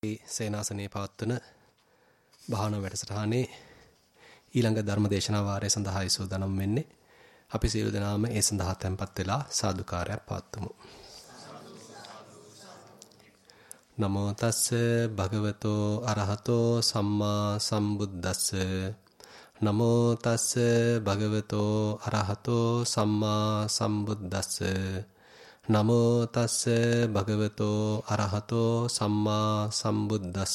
සේනාසනේ පවත්වන භාවනා වැඩසටහනේ ඊළඟ ධර්ම දේශනා වාරය සඳහායි සූදානම් වෙන්නේ. අපි සියලු දෙනාම ඒ සඳහා tempත් වෙලා සාදුකාරයක් පවත්වමු. නමෝ තස්ස භගවතෝ අරහතෝ සම්මා සම්බුද්දස්ස නමෝ තස්ස භගවතෝ අරහතෝ සම්මා සම්බුද්දස්ස නමෝ තස්ස භගවතෝ අරහතෝ සම්මා සම්බුද්දස්ස.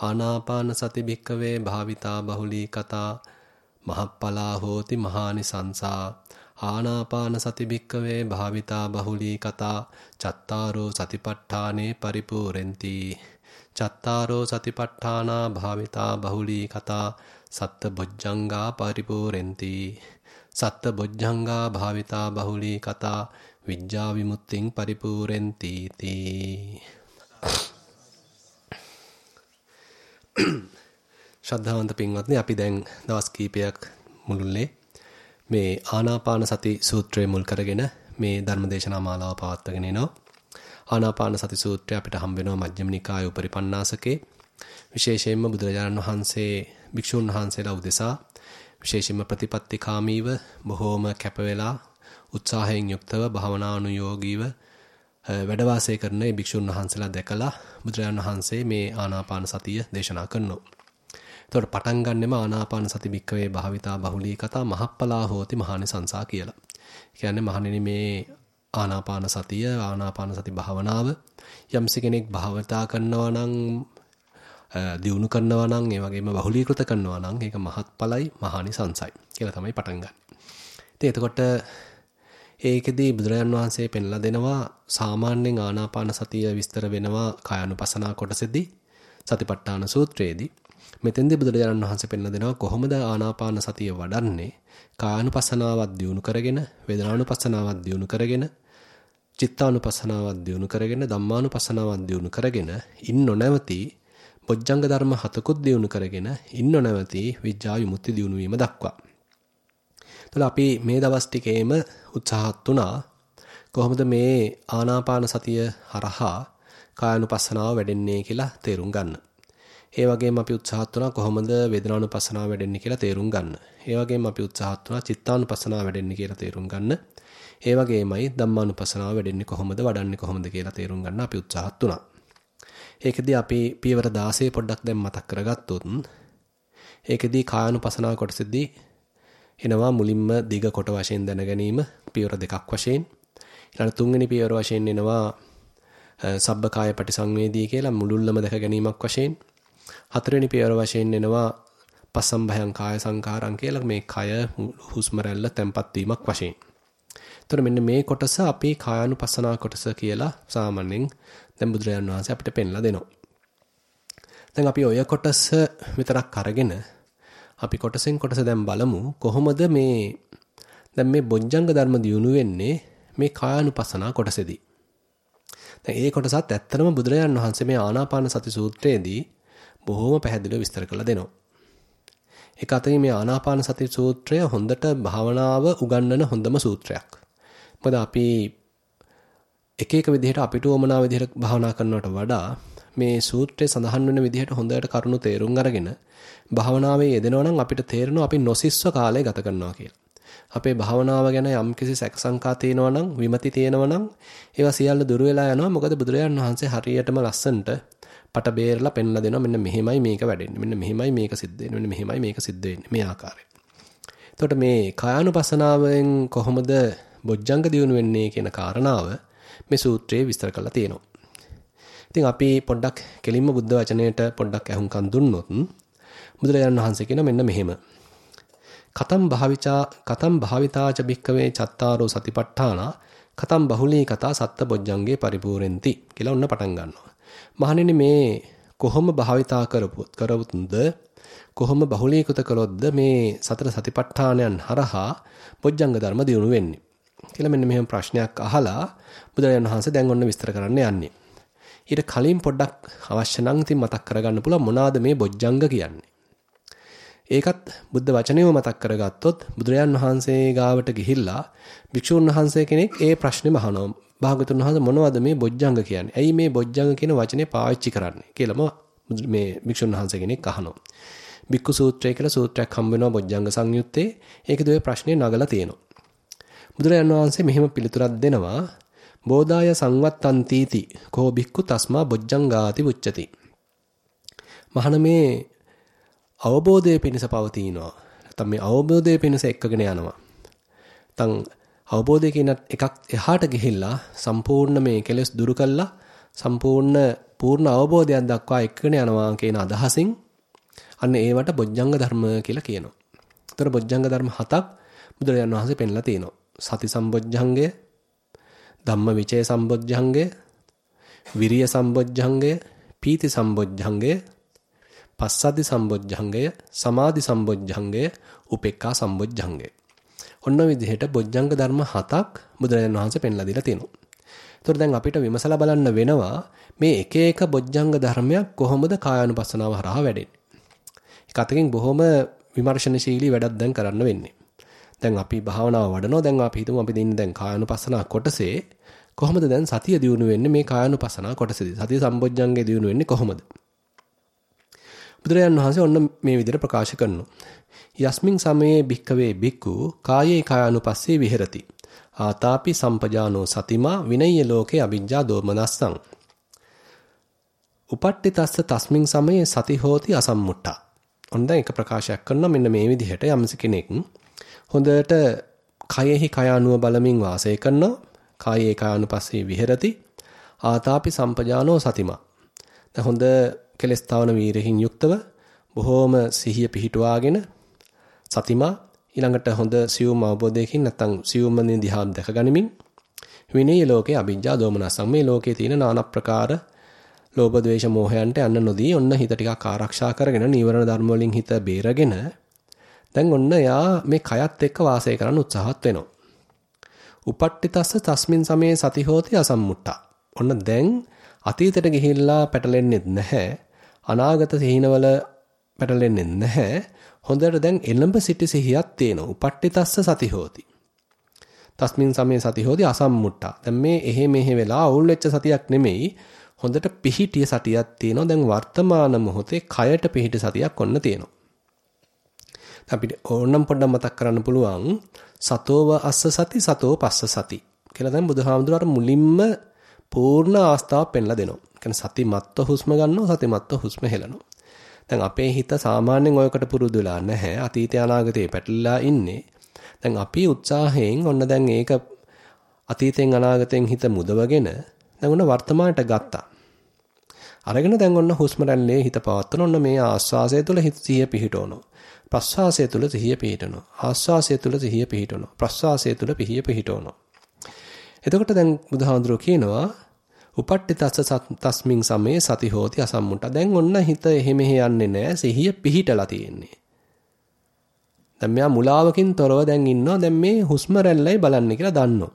ආනාපාන සති භික්කවේ භාවිතා බහුලී කතා මහප්පලා හෝති මහානිසංසා. ආනාපාන සති භික්කවේ භාවිතා බහුලී කතා චත්තාරෝ සතිපට්ඨානේ පරිපූර්ෙන්ති චත්තාරෝ සතිපට්ඨානා භාවිතා බහුලී කතා සත්ත බොජ්ජංගා පරිපූර්ෙන්ති සත්ත බොජ්ජංගා භාවිතා බහුලී කතා විඥා විමුක්තිං පරිපූර්ෙන්ති තී. ශ්‍රද්ධාවන්ත පින්වත්නි අපි දැන් දවස් කීපයක් මුළුල්ලේ මේ ආනාපාන සති සූත්‍රය මුල් කරගෙන මේ ධර්මදේශනා මාලාව පවත්වාගෙන එනවා. ආනාපාන සති සූත්‍රය අපිට හම් වෙනවා මජ්ක්‍ධිම නිකායේ උපරිපන්නාසකේ. විශේෂයෙන්ම බුදුරජාණන් වහන්සේ භික්ෂුන් වහන්සේලා උදෙසා විශේෂයෙන්ම ප්‍රතිපත්තිකාමීව බොහෝම කැප වෙලා උත්සාහයෙන් යුක්තව භාවනානුයෝගීව වැඩ වාසය කරන මේ භික්ෂුන් වහන්සේලා දැකලා බුදුරජාණන් වහන්සේ මේ ආනාපාන සතිය දේශනා කරනවා. එතකොට පටන් ගන්නෙම ආනාපාන සති භික්කවේ භාවිතා බහුලී කතා මහප්පලා හෝති මහානි සංසා කියලා. කියන්නේ මහණෙනි මේ ආනාපාන සතිය ආනාපාන සති භාවනාව යම්ස කෙනෙක් භාවිතා කරනවා නම් දියුණු කරනවා නම් ඒ වගේම බහුලීකృత කරනවා නම් ඒක මහත්ඵලයි මහානි සංසයි කියලා තමයි පටන් ගන්න. ඉතින් එතකොට ඒකෙදී බුදුරජාන් වහන්සේ පෙන්ලා දෙනවා සාමාන්‍යයෙන් ආනාපාන සතිය විස්තර වෙනවා කායानुපසනා කොටසෙදී සතිපට්ඨාන සූත්‍රයේදී. මෙතෙන්දී බුදුරජාණන් වහන්සේ පෙන්ලා දෙනවා කොහොමද ආනාපාන සතිය වඩන්නේ? කායानुපසනාවක් දියුණු කරගෙන වේදනානුපසනාවක් දියුණු කරගෙන චිත්තානුපසනාවක් දියුණු කරගෙන ධම්මානුපසනාවක් දියුණු කරගෙන ඉන්න නොනවති බොජ්ජංග ධර්ම හතකුත් දියුණු කරගෙන ඉන්න නොනවති විඥා විමුක්ති දියුණු වීම දක්වා. එතකොට අපි මේ දවස් ටිකේම උත්සාහත් වුණා කොහොමද මේ ආනාපාන සතිය හරහා කායानुපස්සනාව වැඩෙන්නේ කියලා තේරුම් ගන්න. ඒ වගේම අපි උත්සාහත් වුණා කොහොමද වේදනානුපස්සනාව වැඩෙන්නේ කියලා තේරුම් ගන්න. ඒ වගේම අපි උත්සාහත් වුණා චිත්තානුපස්සනාව වැඩෙන්නේ කියලා තේරුම් ගන්න. ඒ වගේමයි ධම්මානුපස්සනාව වැඩෙන්නේ කොහොමද වඩන්නේ කොහොමද කියලා තේරුම් ගන්න අපි උත්සාහත් වුණා. ඒකෙදී අපි පියවර 16 පොඩ්ඩක් දැන් මතක් කරගත්තොත් ඒකෙදී කායानुපස්සනාව කොටසෙදී එනවා මුලින්ම දිග කොට වශයෙන් දැන ගැනීම පියවර දෙකක් වශයෙන් ඊළඟ තුන්වෙනි පියවර වශයෙන් එනවා සබ්බකාය පටිසංවේදී කියලා මුලුල්ලම දැක ගැනීමක් වශයෙන් හතරවෙනි පියවර වශයෙන් එනවා පස්සම්භයං කාය සංකාරං කියලා මේ කය හුස්ම රැල්ල තැම්පත් වීමක් වශයෙන්. එතකොට මෙන්න මේ කොටස අපි කායानुපස්සනා කොටස කියලා සාමාන්‍යයෙන් දැන් බුදුරජාණන් වහන්සේ අපිට පෙන්ලා දෙනවා. දැන් අපි ඔය කොටස විතරක් අරගෙන අපි කොටසෙන් කොටස දැන් බලමු කොහොමද මේ දැන් මේ බොජ්ජංග ධර්ම දියුණු වෙන්නේ මේ කායानुපසනා කොටසේදී. දැන් ඒ කොටසත් ඇත්තටම බුදුරජාන් වහන්සේ මේ ආනාපාන සති සූත්‍රයේදී බොහොම පැහැදිලිව විස්තර කරලා දෙනවා. ඒක අතරින් මේ ආනාපාන සති සූත්‍රය හොඳට භාවනාව උගන්වන හොඳම සූත්‍රයක්. මොකද අපි එක එක විදිහට අපිට උවමනා විදිහට භාවනා කරනවට වඩා මේ සූත්‍රයේ සඳහන් වෙන විදිහට හොඳට කරුණු තේරුම් අරගෙන භාවනාවේ යෙදෙනවා නම් අපිට තේරෙනවා අපි නොසිස්ව කාලය ගත කරනවා කියලා. අපේ භාවනාව ගැන යම්කිසි සැකසංකා තියෙනවා නම් විමති තියෙනවා නම් ඒවා සියල්ල දුර වෙලා යනවා. මොකද බුදුරජාණන් වහන්සේ හරියටම ලස්සනට පට බේරලා පෙන්ලා දෙනවා මෙන්න මෙහෙමයි මේක වැඩෙන්නේ. මෙන්න මෙහෙමයි මේක සිද්ධ වෙන්නේ. මෙන්න මෙහෙමයි මේක සිද්ධ වෙන්නේ. මේ ආකාරයෙන්. එතකොට මේ කායानुපසනාවෙන් කොහොමද බොජ්ජංග දියුණු වෙන්නේ කියන කාරණාව මේ සූත්‍රයේ විස්තර කරලා තියෙනවා. ඉතින් අපි පොඩ්ඩක් කෙලින්ම බුද්ධ වචනයට පොඩ්ඩක් අහුම්කම් දුන්නොත් බුදුරජාණන් වහන්සේ කියන මෙන්න මෙහෙම. කතම් භාවිචා කතම් භාවිතාච භික්කවේ චත්තාරෝ සතිපට්ඨානා කතම් බහුලී කතා සත්ත බොජ්ජංගේ පරිපූර්ෙන්ති කියලා ඔන්න පටන් ගන්නවා. මහණෙනි මේ කොහොම භාවිතා කරපොත් කරවුත්ද කොහොම බහුලීකృత කළොත්ද මේ සතර සතිපට්ඨානයන් හරහා බොජ්ජංග ධර්ම දියුණු වෙන්නේ කියලා මෙන්න මෙහෙම ප්‍රශ්නයක් අහලා බුදුරජාණන් වහන්සේ දැන් ඔන්න විස්තර කරන්න යන්නේ. ඊට කලින් පොඩ්ඩක් අවශ්‍ය නම් ඉතින් මතක් කරගන්න පුළුවන් මොනවාද මේ බොජ්ජංග කියන්නේ. ඒකත් බුද්ධ වචනයම මතක් කරගත්තොත් බුදුරජාන් වහන්සේ ගාවට ගිහිල්ලා භික්ෂුන් වහන්සේ කෙනෙක් ඒ ප්‍රශ්නේම අහනවා භාගතුන් වහන්සේ මොනවද මේ බොජ්ජංග කියන්නේ? ඇයි මේ බොජ්ජංග කියන වචනේ පාවිච්චි කරන්නේ කියලාම මේ භික්ෂුන් වහන්සේ කෙනෙක් අහනවා. බික්කු සූත්‍රය කියලා සූත්‍රයක් හම්බ වෙනවා බොජ්ජංග සංයුත්තේ. ඒකද ඔය ප්‍රශ්නේ නගලා තියෙනවා. බුදුරජාණන් වහන්සේ මෙහෙම පිළිතුරක් දෙනවා. බෝධාය සංවත්තන්තිති කෝ බික්කු තස්මා බොජ්ජංගාති උච්චති. මහණ මේ අවබෝධය පිණිස පවතිනවා. නැත්නම් මේ අවබෝධය පිණිස එක්කගෙන යනවා. නැත්නම් අවබෝධය කියන එකක් එහාට ගිහිල්ලා සම්පූර්ණ මේ කෙලෙස් දුරු කළා සම්පූර්ණ පූර්ණ අවබෝධයක් දක්වා එක්කගෙන යනවා කියන අදහසින් අන්න ඒවට බොජ්ජංග ධර්ම කියලා කියනවා. ඒතර බොජ්ජංග ධර්ම හතක් බුදුරජාණන් වහන්සේ පෙන්ලා තියෙනවා. සති සම්බොජ්ජංගය, ධම්ම විචය සම්බොජ්ජංගය, විරිය සම්බොජ්ජංගය, පීති සම්බොජ්ජංගය, පස්සද්ධි සම්බොජ්ජංගය, සමාධි සම්බොජ්ජංගය, උපේක්ඛා සම්බොජ්ජංගය. ඔන්න විදිහට බොජ්ජංග ධර්ම හතක් බුදුරජාණන් වහන්සේ පෙන්ලා දීලා තිනවා. ඒතකොට දැන් අපිට විමසලා බලන්න වෙනවා මේ එක එක බොජ්ජංග ධර්මයක් කොහොමද කායානුපස්සනාව හරහා වැඩෙන්නේ. ඒක අතකින් බොහොම විමර්ශනශීලී වැඩක් දැන් කරන්න වෙන්නේ. දැන් අපි භාවනාව වඩනවා. දැන් අපි හිතමු අපි දින්න දැන් කායානුපස්සනා කොටසේ කොහොමද දැන් සතිය දියුණු වෙන්නේ? මේ කායානුපස්සනා කොටසේදී. සතිය සම්බොජ්ජංගේ දියුණු වෙන්නේ කොහොමද? බුදුරජාන් වහන්සේ ඔන්න මේ විදිහට ප්‍රකාශ කරනවා. යස්මින් සමයේ භික්කවේ භික්ඛු කායේ කායානුපස්සේ විහෙරති. ආතාපි සම්පජානෝ සතිමා විනය්‍ය ලෝකේ අවිජ්ජා දෝමනස්සං. උපට්ඨිතස්ස තස්මින් සමයේ සති හෝති අසම්මුට්ඨා. ඔන්න දැන් එක ප්‍රකාශයක් කරනවා මෙන්න මේ විදිහට යම්ස කෙනෙක් හොඳට කයෙහි කය අනුව බලමින් වාසය කරනවා. කායේ කායනුපස්සේ විහෙරති. ආතාපි සම්පජානෝ සතිමා. දැන් හොඳ කෙලස්තාවන වීරහින් යුක්තව බොහෝම සිහිය පිහිටුවාගෙන සතිමා ඊළඟට හොඳ සියුම් අවබෝධයකින් නැත්නම් සියුම් මනින් දිහා දැක ගනිමින් විනී ලෝකේ අභිජ්ජා දෝමනසං මේ ලෝකේ තියෙන নানা ප්‍රකාර ලෝභ ද්වේෂ මෝහයන්ට යන්න නොදී ඔන්න හිත ටිකක් ආරක්ෂා කරගෙන නීවරණ ධර්ම වලින් හිත බේරගෙන දැන් ඔන්න එයා මේ කයත් එක්ක වාසය කරන්න උත්සාහත් වෙනවා. උපට්ඨිතස්ස තස්මින් සමේ සති හෝති අසම්මුට්ටා. ඔන්න දැන් අතීතයට ගිහිල්ලා පැටලෙන්නේ නැහැ. අනාගත සිහිනවල පැටලෙන්නේ නැහැ. හොඳට දැන් එළඹ සිටි සිහියක් තියෙනවා. උපට්ඨිතස්ස සති හෝති. තස්මින් සමේ සති හෝති අසම්මුට්ටා. දැන් මේ එහෙ මෙහෙ වෙලා අවුල් වෙච්ච සතියක් නෙමෙයි. හොඳට පිහිටිය සතියක් තියෙනවා. දැන් වර්තමාන මොහොතේ කයට පිහිටි සතියක් ඔන්න තියෙනවා. අපිට ඕනම් පොඩ්ඩක් මතක් කරන්න පුළුවන් සතෝව අස්ස සති සතෝ පස්ස සති කියලා දැන් බුදුහාමුදුරුවෝ මුලින්ම පූර්ණ අවස්ථාව පෙන්ලා දෙනවා. කියන්නේ සති මත්ව හුස්ම ගන්නවා සති මත්ව හුස්ම හෙලනවා. දැන් අපේ හිත සාමාන්‍යයෙන් ඔයකට පුරුදු වෙලා නැහැ. අතීතය අනාගතේ පැටලලා ඉන්නේ. දැන් අපි උත්සාහයෙන් ඔන්න දැන් ඒක අතීතෙන් අනාගතෙන් හිත මුදවගෙන දැන් ඔන්න වර්තමානට ගත්තා. අරගෙන දැන් ඔන්න හුස්ම රැල්ලේ හිත පවත්වන ඔන්න මේ ආස්වාසය තුළ හිත සිහිය පිහිටවනවා. ප්‍රස්වාසය තුල සිහිය පිහිටනවා. ආස්වාසය තුල සිහිය පිහිටනවා. ප්‍රස්වාසය තුල පිහිය පිහිටවනවා. එතකොට දැන් බුදුහාඳුරෝ කියනවා උපට්ඨිතස්ස තස්මින් සමේ සති හෝති අසම්මුට. දැන් ඔන්න හිත එහෙ මෙහෙ යන්නේ නැහැ. සිහිය පිහිටලා තියෙන්නේ. දැන් මෙයා මුලාවකින් තොරව දැන් ඉන්නවා. දැන් මේ හුස්ම රැල්ලයි බලන්නේ කියලා දන්නවා.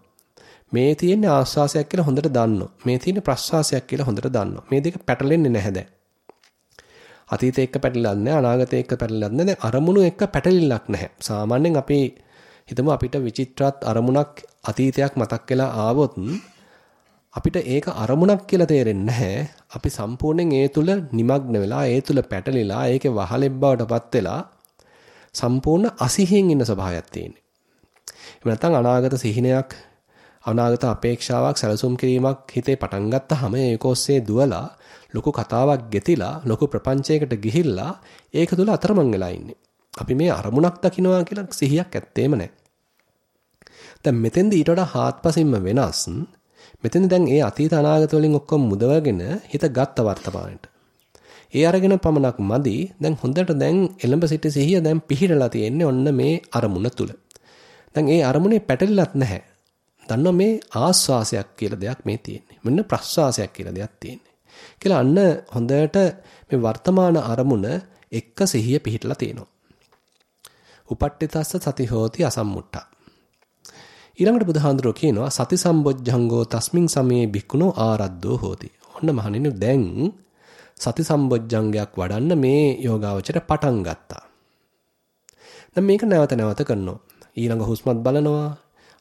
මේ තියෙන්නේ ආස්වාසයක් කියලා හොඳට දන්නවා. මේ තියෙන්නේ ප්‍රස්වාසයක් කියලා හොඳට දන්නවා. මේ දෙක පැටලෙන්නේ නැහැ දැන්. අතීතේ එක්ක පැටලෙන්නේ නැහැ අනාගතේ එක්ක පැටලෙන්නේ නැහැ. දැන් අරමුණු එක්ක පැටලිල්ලක් නැහැ. සාමාන්‍යයෙන් අපි හිතමු අපිට විචිත්‍රත් අරමුණක් අතීතයක් මතක් වෙලා ආවොත් අපිට ඒක අරමුණක් කියලා තේරෙන්නේ නැහැ. අපි සම්පූර්ණයෙන් ඒ තුල নিমগ্ন වෙලා ඒ තුල පැටලිලා ඒකේ වහලෙබ් බවටපත් වෙලා සම්පූර්ණ අසිහියෙන් ඉන්න ස්වභාවයක් තියෙන්නේ. එහෙම නැත්නම් අනාගත සිහිනයක් අනාගත අපේක්ෂාවක් සැලසුම් කිරීමක් හිතේ පටන් ගත්තාම ඒක ඔස්සේ දුවලා ලොකු කතාවක් ගෙතිලා ලොකු ප්‍රපංචයකට ගිහිල්ලා ඒක තුල අතරමං වෙලා ඉන්නේ. අපි මේ අරමුණක් දකින්නවා කියලා සිහියක් ඇත්තේම නැහැ. දැන් මෙතෙන්ද ඊට වඩා හාත්පසින්ම වෙනස්. මෙතෙන් දැන් ඒ අතීත අනාගත වලින් ඔක්කොම මුදවගෙන හිත ගත්ත වර්තමානට. ඒ අරගෙන පමණක් මදි. දැන් හොඳට දැන් එළඹ සිටි සිහිය දැන් පිහිටලා තියෙන්නේ ඔන්න මේ අරමුණ තුල. දැන් ඒ අරමුණේ පැටලිලත් නැහැ. දන්නවා මේ ආස්වාසයක් කියලා දෙයක් මේ තියෙන්නේ. මෙන්න ප්‍රස්වාසයක් කියලා දෙයක් තියෙන්නේ. කියලා අන්න හොඳට මේ වර්තමාන අරමුණ එක්ක සිහිය පිහිටලා තියෙනවා. උපට්ඨිතස්ස සති හෝති අසම්මුට්ඨා. ඊළඟට බුදුහාඳුරෝ කියනවා සති සම්බොජ්ජංගෝ තස්මින් සමේ බික්කුණෝ ආරද්දෝ හෝති. ඔන්න මහණෙනි දැන් සති සම්බොජ්ජංගයක් වඩන්න මේ යෝගාවචර පටන් ගත්තා. දැන් මේක නැවත නැවත කරනවා. ඊළඟ හුස්මත් බලනවා.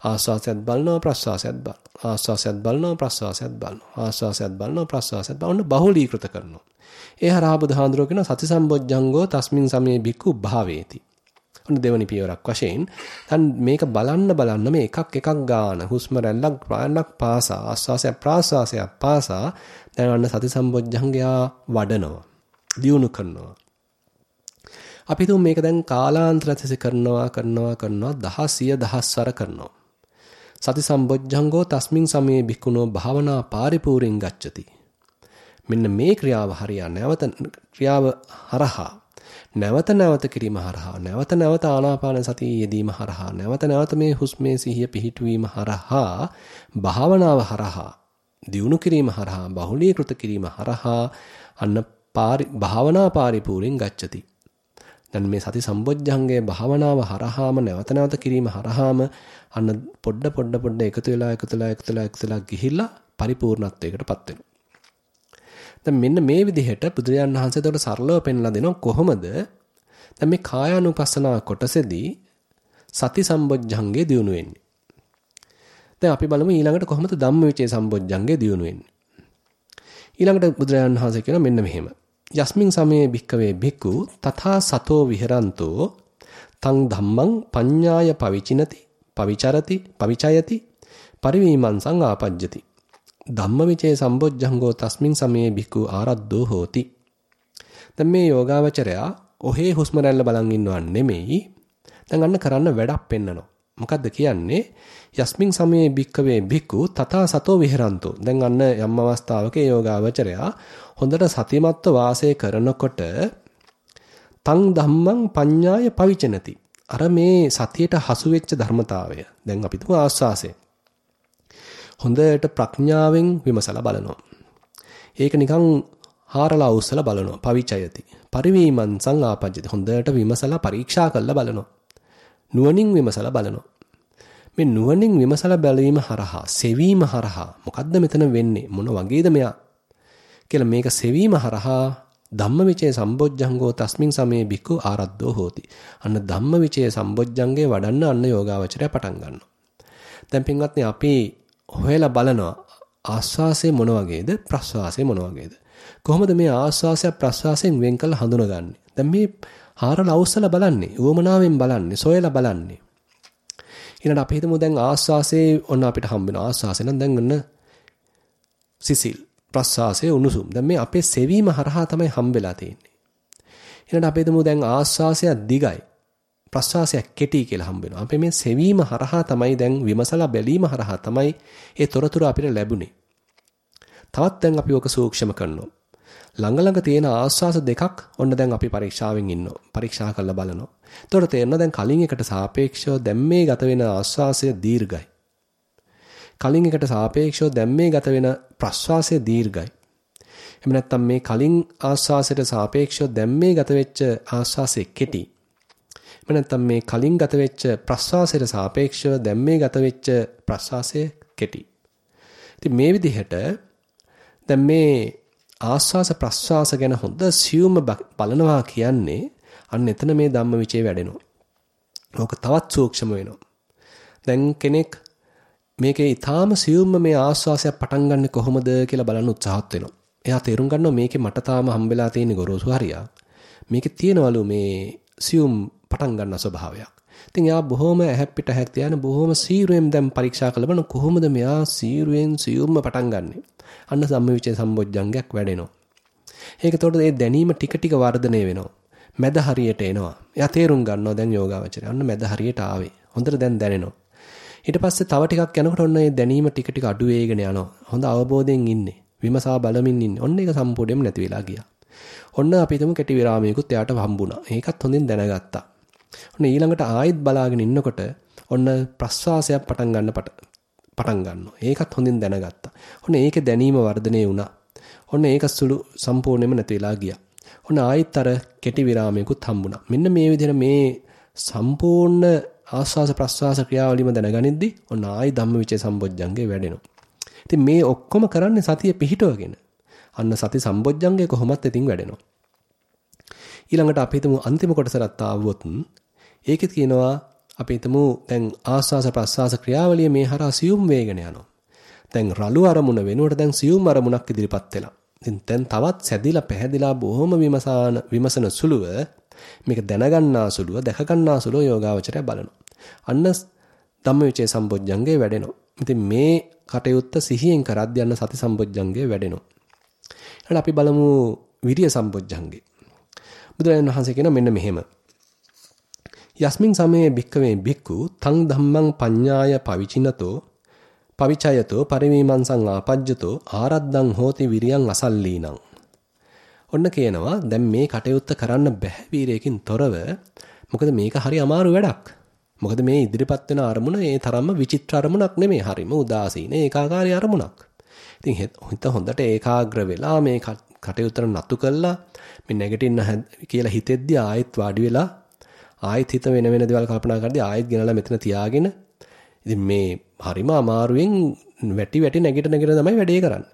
ආස්වාසයත් බලනවා ප්‍රස්වාසයත් බලනවා ආස්වාසයත් බලනවා ප්‍රස්වාසයත් බලනවා. ආස්වාසයත් බලනවා ප්‍රස්වාසයත් බලනවා. බහුලීකృత කරනවා. ඒ හරහා බුදුහාඳුරෝ කියන සති සම්බොජ්ජංගෝ තස්මින් සමේ බික්කු භාවේති. ඔන්න දෙවනි පියවරක් වශයෙන් දැන් මේක බලන්න බලන්න මේ එකක් එකක් ගාන හුස්ම රැල්ලක් ප්‍රාණක් පාසා ආස්වාසය ප්‍රාස්වාසය පාසා දැන් අන්න සති සම්බොජ්ජංගයා වඩනවා දියුණු කරනවා. අපි තුන් මේක දැන් කාලාන්තරයෙන් කරනවා කරනවා කරනවා දහසිය දහස්වර කරනවා. සති සම්බොජ්ජංගෝ තස්මින් සමේ බික්කුණෝ භාවනා පාරිපූර්ණං ගච්ඡති. මෙන්න මේ ක්‍රියාව හරියා නැවත ක්‍රියාව හරහා නැවත නැවත කිරීම හරහා නැවත නැවත ආනාපාන සතිය යෙදීම හරහා නැවත නැවත මේ හුස්මේ සිහිය පිහිටුවීම හරහා භාවනාව හරහා දියුණු කිරීම හරහා බහුලීකృత කිරීම හරහා අන්න භාවනා පාරිපූර්ණං ගච්ඡති. දැන් මේ සති සම්බොජ්ජංගයේ භාවනාව හරහාම නැවත නැවත කිරීම හරහාම අන්න පොඩ පොඩ පොඩ එකතු වෙලා එකතු වෙලා එකතු වෙලා එකතු වෙලා ගිහිල්ලා පරිපූර්ණත්වයකටපත් වෙනවා. දැන් මෙන්න මේ විදිහට බුදුරජාන් වහන්සේ ඒකට සරලව පෙන්ලා දෙනවා කොහොමද දැන් මේ කායානුපස්සනාව කොටසේදී සති සම්බොජ්ජංගේ දියුණු වෙන්නේ. දැන් අපි බලමු ඊළඟට කොහොමද ධම්මවිචේ සම්බොජ්ජංගේ දියුණු වෙන්නේ. ඊළඟට බුදුරජාන් වහන්සේ කියන මෙන්න මෙහෙම. යස්මින් සමයේ භික්කවේ භික්ඛු තථා සතෝ විහෙරන්තෝ තං ධම්මං පඤ්ඤාය පවිචිනති පවිචරති පවිචයති පරිවීමං ආපජ්ජති. ධම්මවිචේ සම්බොජ්ජංගෝ තස්මින් සමයේ භික්ඛු ආරද්ධෝ හෝති. දැන් මේ යෝගාවචරයා ඔහේ හුස්ම රැල්ල බලන් ඉන්නව නෙමෙයි. දැන් අන්න කරන්න වැඩක් පෙන්නනවා. මොකද්ද කියන්නේ? යස්මින් සමයේ භික්කවේ භික්ඛු තථා සතෝ විහෙරන්තෝ. දැන් අන්න යම් අවස්ථාවක යෝගාවචරයා හොඳට සතිමත්ව වාසය කරනකොට තං ධම්මං පඤ්ඤාය පවිචනති. අර මේ සතියට හසු වෙච්ච ධර්මතාවය. දැන් අපි තුමු ආස්වාසය හොඳට ප්‍රඥාවෙන් විමසලා බලනවා. ඒක නිකන් හාරලා උස්සලා බලනවා. පවිචයති. පරිවීමං සංආපජ්ජති හොඳට විමසලා පරීක්ෂා කරලා බලනවා. නුවණින් විමසලා බලනවා. මේ නුවණින් විමසලා බැලීම හරහා සෙවීම හරහා මොකද්ද මෙතන වෙන්නේ? මොන වගේද මෙයා? කියලා මේක සෙවීම හරහා ධම්මවිචේ සම්බොජ්ජංගෝ තස්මින් සමේ බිකු ආරද්ධෝ හෝති. අන්න ධම්මවිචේ සම්බොජ්ජංගේ වඩන්න අන්න යෝගාවචරය පටන් ගන්නවා. දැන් පින්වත්නි අපි හොයලා බලනවා ආස්වාසය මොන වගේද ප්‍රස්වාසය මොන වගේද. කොහොමද මේ ආස්වාසය ප්‍රස්වාසයෙන් වෙන් කළ හඳුනගන්නේ? දැන් මේ හාරලා අවුස්සලා බලන්නේ උවමනාවෙන් බලන්නේ සොයලා බලන්නේ ඊළඟට අපි හිතමු දැන් ආස්වාසේ ඔන්න අපිට හම්බ වෙන ආස්වාසේ නම් දැන් ඔන්න සිසිල් ප්‍රස්වාසයේ උණුසුම්. දැන් මේ අපේ සෙවීම හරහා තමයි හම්බෙලා තියෙන්නේ. ඊළඟට අපි හිතමු දැන් ආස්වාසය දිගයි. ප්‍රස්වාසය කෙටි කියලා හම්බ වෙනවා. අපි මේ සෙවීම හරහා තමයි දැන් විමසලා බැලීම හරහා තමයි ඒ තොරතුරු අපිට ලැබුණේ. තවත් දැන් අපි ඔක සූක්ෂම කරනවා. ළඟ ළඟ තියෙන ආස්වාස දෙකක් ඔන්න දැන් අපි පරීක්ෂාවෙන් ඉන්නවා. පරීක්ෂා කරලා බලනවා. එතකොට තේරෙනවා දැන් කලින් එකට සාපේක්ෂව දැන් මේ ගත වෙන ආස්වාසය දීර්ඝයි. කලින් එකට සාපේක්ෂව දැන් මේ ගත වෙන ප්‍රශ්වාසය දීර්ඝයි. එහෙම නැත්නම් මේ කලින් ආස්වාසයට සාපේක්ෂව දැන් මේ ගත වෙච්ච ආස්වාසය කෙටි. එහෙම නැත්නම් මේ කලින් ගත වෙච්ච ප්‍රශ්වාසයට සාපේක්ෂව දැන් මේ ගත වෙච්ච ප්‍රශ්වාසය කෙටි. ඉතින් මේ විදිහට දැන් මේ ආස්වාස ප්‍රශ්වාස ගැන හොඳ සියුම බලනවා කියන්නේ අන්න එතන මේ ධම්මවිචේ වැඩෙනවා. ඕක තවත් සූක්ෂම වෙනවා. දැන් කෙනෙක් මේකේ ඊටාම සියුම්ම මේ ආස්වාසය පටන් ගන්න කොහොමද කියලා බලන්න උත්සාහත් වෙනවා. එයා තේරුම් ගන්නවා මේකේ මට තාම හම්බෙලා තියෙන ගොරෝසු හරියක්. මේකේ තියෙනවලු මේ සියුම් පටන් ගන්න ස්වභාවයක්. ඉතින් එයා බොහොම ඇහැප් පිට ඇහැක් තියාන බොහොම සීරුවෙන් දැන් පරීක්ෂා කළ බලන කොහොමද මෙයා සීරුවෙන් සියුම්ම පටන් ගන්නෙ. අන්න සම්මිවිචේ සම්බොජ්ජංගයක් වැඩෙනවා. ඒක එතකොට මේ දැනීම ටික ටික වර්ධනය වෙනවා. මැද හරියට එනවා. එයා තේරුම් ගන්නවා දැන් යෝගාවචරය. අන්න මැද හරියට ආවේ. හොඳට දැන් දැනෙනවා. ඊට පස්සේ තව ටිකක් යනකොට ඔන්න ඒ දැනීම ටික ටික අඩු වෙගෙන යනවා. හොඳ අවබෝධයෙන් ඉන්නේ. විමසා බලමින් ඉන්නේ. ඔන්න ඒක සම්පූර්ණයෙන්ම නැති වෙලා ගියා. ඔන්න අපි හිතමු කෙටි විරාමයකුත් එයාට හම්බුණා. ඒකත් හොඳින් දැනගත්තා. ඔන්න ඊළඟට ආයෙත් බලාගෙන ඉන්නකොට ඔන්න ප්‍රස්වාසයක් පටන් ගන්න පටන් ගන්නවා. ඒකත් හොඳින් දැනගත්තා. ඔන්න ඒකේ දැනීම වර්ධනය වුණා. ඔන්න ඒක සුළු සම්පූර්ණයෙන්ම නැති වෙලා ගියා. ඔන්න ආයෙත් අර කෙටි විරාමයකුත් හම්බුණා. මෙන්න මේ විදිහට මේ සම්පූර්ණ ආස්වාස ප්‍රස්වාස ක්‍රියාවලියම දැනගනිද්දි ඔන්න ආයි ධම්මවිචේ සම්බොජ්ජංගේ වැඩෙනවා. ඉතින් මේ ඔක්කොම කරන්නේ සතිය පිහිටවගෙන. අන්න සති සම්බොජ්ජංගේ කොහොමත් ඉතින් වැඩෙනවා. ඊළඟට අපි හිතමු අන්තිම කොටසට ආවොත් ඒකේ කියනවා අපි හිතමු දැන් ආස්වාස ප්‍රස්වාස ක්‍රියාවලිය මේ හරහා සියුම් වේගන යනවා. දැන් රළු අරමුණ වෙනුවට දැන් සියුම් අරමුණක් ඉදිරිපත් වෙලා. ඉතින් දැන් තවත් සැදිලා පැහැදිලා බොහොම විමසාන විමසන සුළුව මේක දැනගන්නා සුළුව දැකගන්නා සුළුව යෝගාවචරය බලනවා. අන්න ධම්මවිචේ සම්බොජ්ජංගේ වැඩෙනවා. ඉතින් මේ කටයුත්ත සිහියෙන් කරද්දී යන සති සම්බොජ්ජංගේ වැඩෙනවා. ඊට අපි බලමු විරිය සම්බොජ්ජංගේ. බුදුරජාණන් වහන්සේ කියන මෙන්න මෙහෙම. යස්මින් සමයේ භික්කවේ භික්ඛු තං ධම්මං පඤ්ඤාය පවිචිනතෝ පවිචයතෝ පරිමීමන්සං ආපජ්ජතෝ ආරද්දං හෝති විරියං අසල්ලීනං. ඔන්න කියනවා දැන් මේ කටයුත්ත කරන්න බැහැ වීරයකින් තොරව. මොකද මේක හරි අමාරු වැඩක්. මොකද මේ ඉදිරිපත් වෙන අරමුණ ඒ තරම්ම විචිත්‍ර අරමුණක් නෙමෙයි හරිම උදාසීන ඒකාකාරී අරමුණක්. ඉතින් හිත හොඳට ඒකාග්‍ර වෙලා මේ කටයුත්තට නතු කළා. මේ නැගිටින්න කියලා හිතෙද්දී ආයෙත් වාඩි වෙලා ආයෙත් හිත වෙන වෙන දේවල් කල්පනා කරද්දී ආයෙත් ගෙනලා මෙතන තියාගෙන ඉතින් මේ හරිම අමාරුවෙන් වැටි වැටි නැගිට නැගිට තමයි වැඩේ කරන්නේ.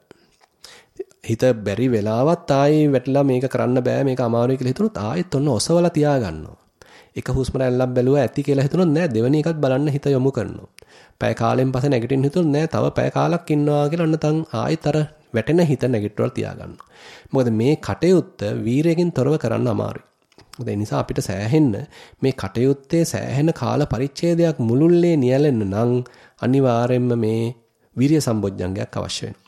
හිත බැරි වෙලාවත් ආයෙ වැටලා මේක කරන්න බෑ මේක අමාරුයි කියලා හිතුනොත් ආයෙත් ඔන්න ඔසවලා තියා ගන්නවා. එක හුස්ම රැල්ලක් බැලුවා ඇති කියලා හිතුනොත් නෑ දෙවෙනි එකත් බලන්න හිත යොමු කරනවා. පැය කාලෙන් පස්සේ නැගිටින්න හිතුනොත් නෑ තව පැය කාලක් ඉන්නවා කියලා ඔන්න තන් ආයෙත් අර වැටෙන හිත නැගිටවල තියා ගන්නවා. මොකද මේ කටයුත්ත වීරයෙන් තොරව කරන්න අමාරුයි. මොකද ඒ නිසා අපිට සෑහෙන්න මේ කටයුත්තේ සෑහෙන කාල පරිච්ඡේදයක් මුළුල්ලේ නියැලෙන්න නම් අනිවාර්යයෙන්ම මේ විරිය සම්බොජ්ජංගයක් අවශ්‍ය වෙනවා.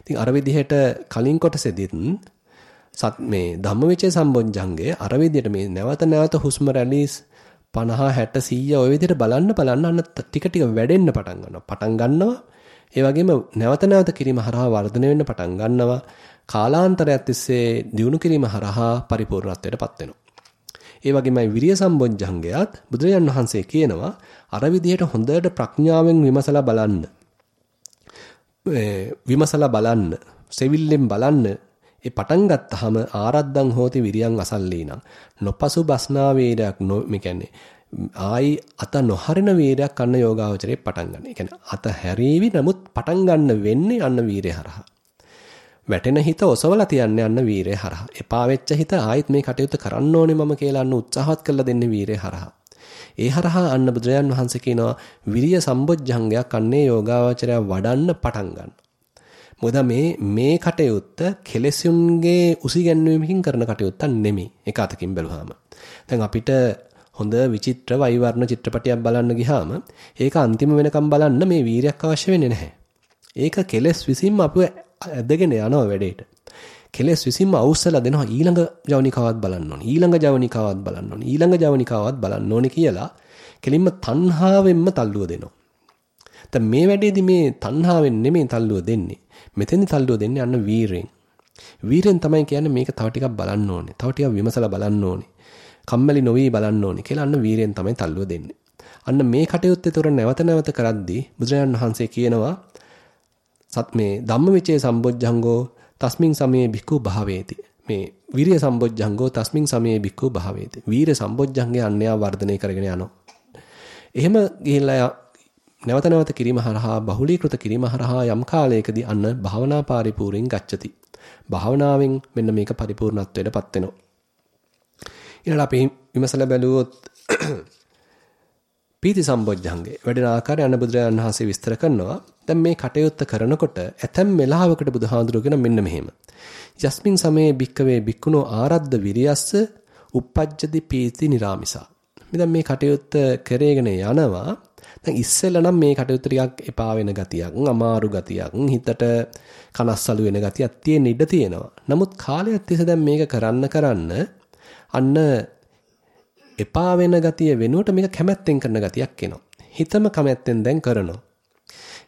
ඉතින් අර විදිහට කලින් කොටසෙදිත් සත් මේ ධම්මවිචේ සම්බොජ්ජංගය අර විදිහට මේ නැවත නැවත හුස්ම රැලිස් 50 60 100 ඔය විදිහට බලන්න බලන්න අන්න ටික ටික වැඩෙන්න පටන් ගන්නවා. පටන් ගන්නවා. ඒ වගේම නැවත නැවත කිරීම හරහා වර්ධනය වෙන්න පටන් ගන්නවා. කාලාන්තරයක් තිස්සේ දියුණු කිරීම හරහා පරිපූර්ණත්වයටපත් වෙනවා. ඒ වගේමයි විරිය සම්බොජ්ජංගයත් බුදුරජාන් වහන්සේ කියනවා අර විදිහට හොඳට ප්‍රඥාවෙන් විමසලා බලන්න. විමසලා බලන්න, සෙවිල්ලෙන් බලන්න ඒ පටන් ගත්තාම ආරද්දං හෝති විරියං අසල්ලීනං. නොපසු බස්නා වේරයක් මේ කියන්නේ ආයි අත නොහරින වීරයක් අන්න යෝගාවචරයේ පටන් ගන්න. ඒ කියන්නේ අත හැරීවි නමුත් පටන් ගන්න වෙන්නේ අන්න වීරය හරහා. වැටෙන හිත ඔසවලා තියන්නේ අන්න වීරය හරහා. එපා වෙච්ච හිත ආයෙත් මේ කටයුත්ත කරන්න ඕනේ මම කියලා අන්න උත්සාහවත් කරලා දෙන්නේ වීරය හරහා. ඒ හරහා අන්න බුදුරජාන් වහන්සේ කියනවා විරිය සම්බොජ්ජංගයක් අන්නේ යෝගාවචරය වඩන්න පටන් ගන්න. මොකද මේ මේ කටයුත්ත කෙලෙසුන්ගේ උසිගැන්වීමකින් කරන කටයුත්තක් නෙමෙයි. එක අතකින් බැලුවාම. දැන් අපිට හොඳ විචිත්‍ර වෛවර්ණ චිත්‍රපටයක් බලන්න ගියාම ඒක අන්තිම වෙනකම් බලන්න මේ වීරයක් අවශ්‍ය වෙන්නේ නැහැ. ඒක කෙලස් විසින්ම අපිව ඇදගෙන යනවා වැඩේට. කෙලස් විසින්ම අවුස්සලා දෙනවා ඊළඟ ජවනිකාවත් බලන්න ඕනේ. ඊළඟ ජවනිකාවත් බලන්න ඕනේ. ඊළඟ ජවනිකාවත් බලන්න ඕනේ කියලා කෙලින්ම තණ්හාවෙන්ම තල්ලුව දෙනවා. දැන් මේ වැඩේදී මේ තණ්හාවෙන් නෙමෙයි තල්ලුව දෙන්නේ. මෙතෙන්දි තල්ලුව දෙන්නේ අන්න වීරෙන්. වීරෙන් තමයි කියන්නේ මේක තව ටිකක් බලන්න ඕනේ. තව ටිකක් විමසලා බලන්න ඕනේ. කම්මැලි නොවි බලන්න ඕනේ කියලා අන්න වීරයෙන් තමයි තල්ලුව දෙන්නේ. අන්න මේ කටයුත්තේ තොර නැවත නැවත කරද්දී බුදුරජාණන් වහන්සේ කියනවා සත් මේ ධම්මවිචේ සම්බොජ්ජංගෝ තස්මින් සමයේ භික්ඛු භාවේති. මේ වීරිය සම්බොජ්ජංගෝ තස්මින් සමයේ භික්ඛු භාවේති. වීර සම්බොජ්ජංගේ අන්‍යයා වර්ධනය කරගෙන යනවා. එහෙම ගිහිල්ලා නැවත නැවත කිරීම හරහා බහුලීකృత කිරීම හරහා යම් කාලයකදී අන්න භාවනා පරිපූර්ණින් ගච්ඡති. භාවනාවෙන් මෙන්න මේක පරිපූර්ණත්වයටපත් වෙනවා. ඊළඟ අපි විමසලා බැලුවොත් පීති සම්බොජ්ජංගේ වැඩෙන ආකාරය අන්න බුදුරජාණන් වහන්සේ විස්තර කරනවා. දැන් මේ කටයුත්ත කරනකොට ඇතැම් වෙලාවකට බුදුහාඳුරගෙන මෙන්න මෙහෙම. යස්මින් සමයේ භික්කවේ භික්කුණෝ ආරද්ධ විරියස්ස uppajjati පීති නිරාමිසා. මෙතන මේ කටයුත්ත කරේගෙන යනවා. දැන් ඉස්සෙල්ලා නම් මේ කටයුත්ත ටිකක් එපා වෙන ගතියක්, අමාරු ගතියක්, හිතට කනස්සලු වෙන ගතියක් තියෙන ඉඩ තියෙනවා. නමුත් කාලයක් තිස්සේ දැන් මේක කරන්න කරන්න අන්න එපා වෙන ගතිය වෙනුවට මේක කැමැත්තෙන් කරන ගතියක් එනවා. හිතම කැමැත්තෙන් දැන් කරනවා.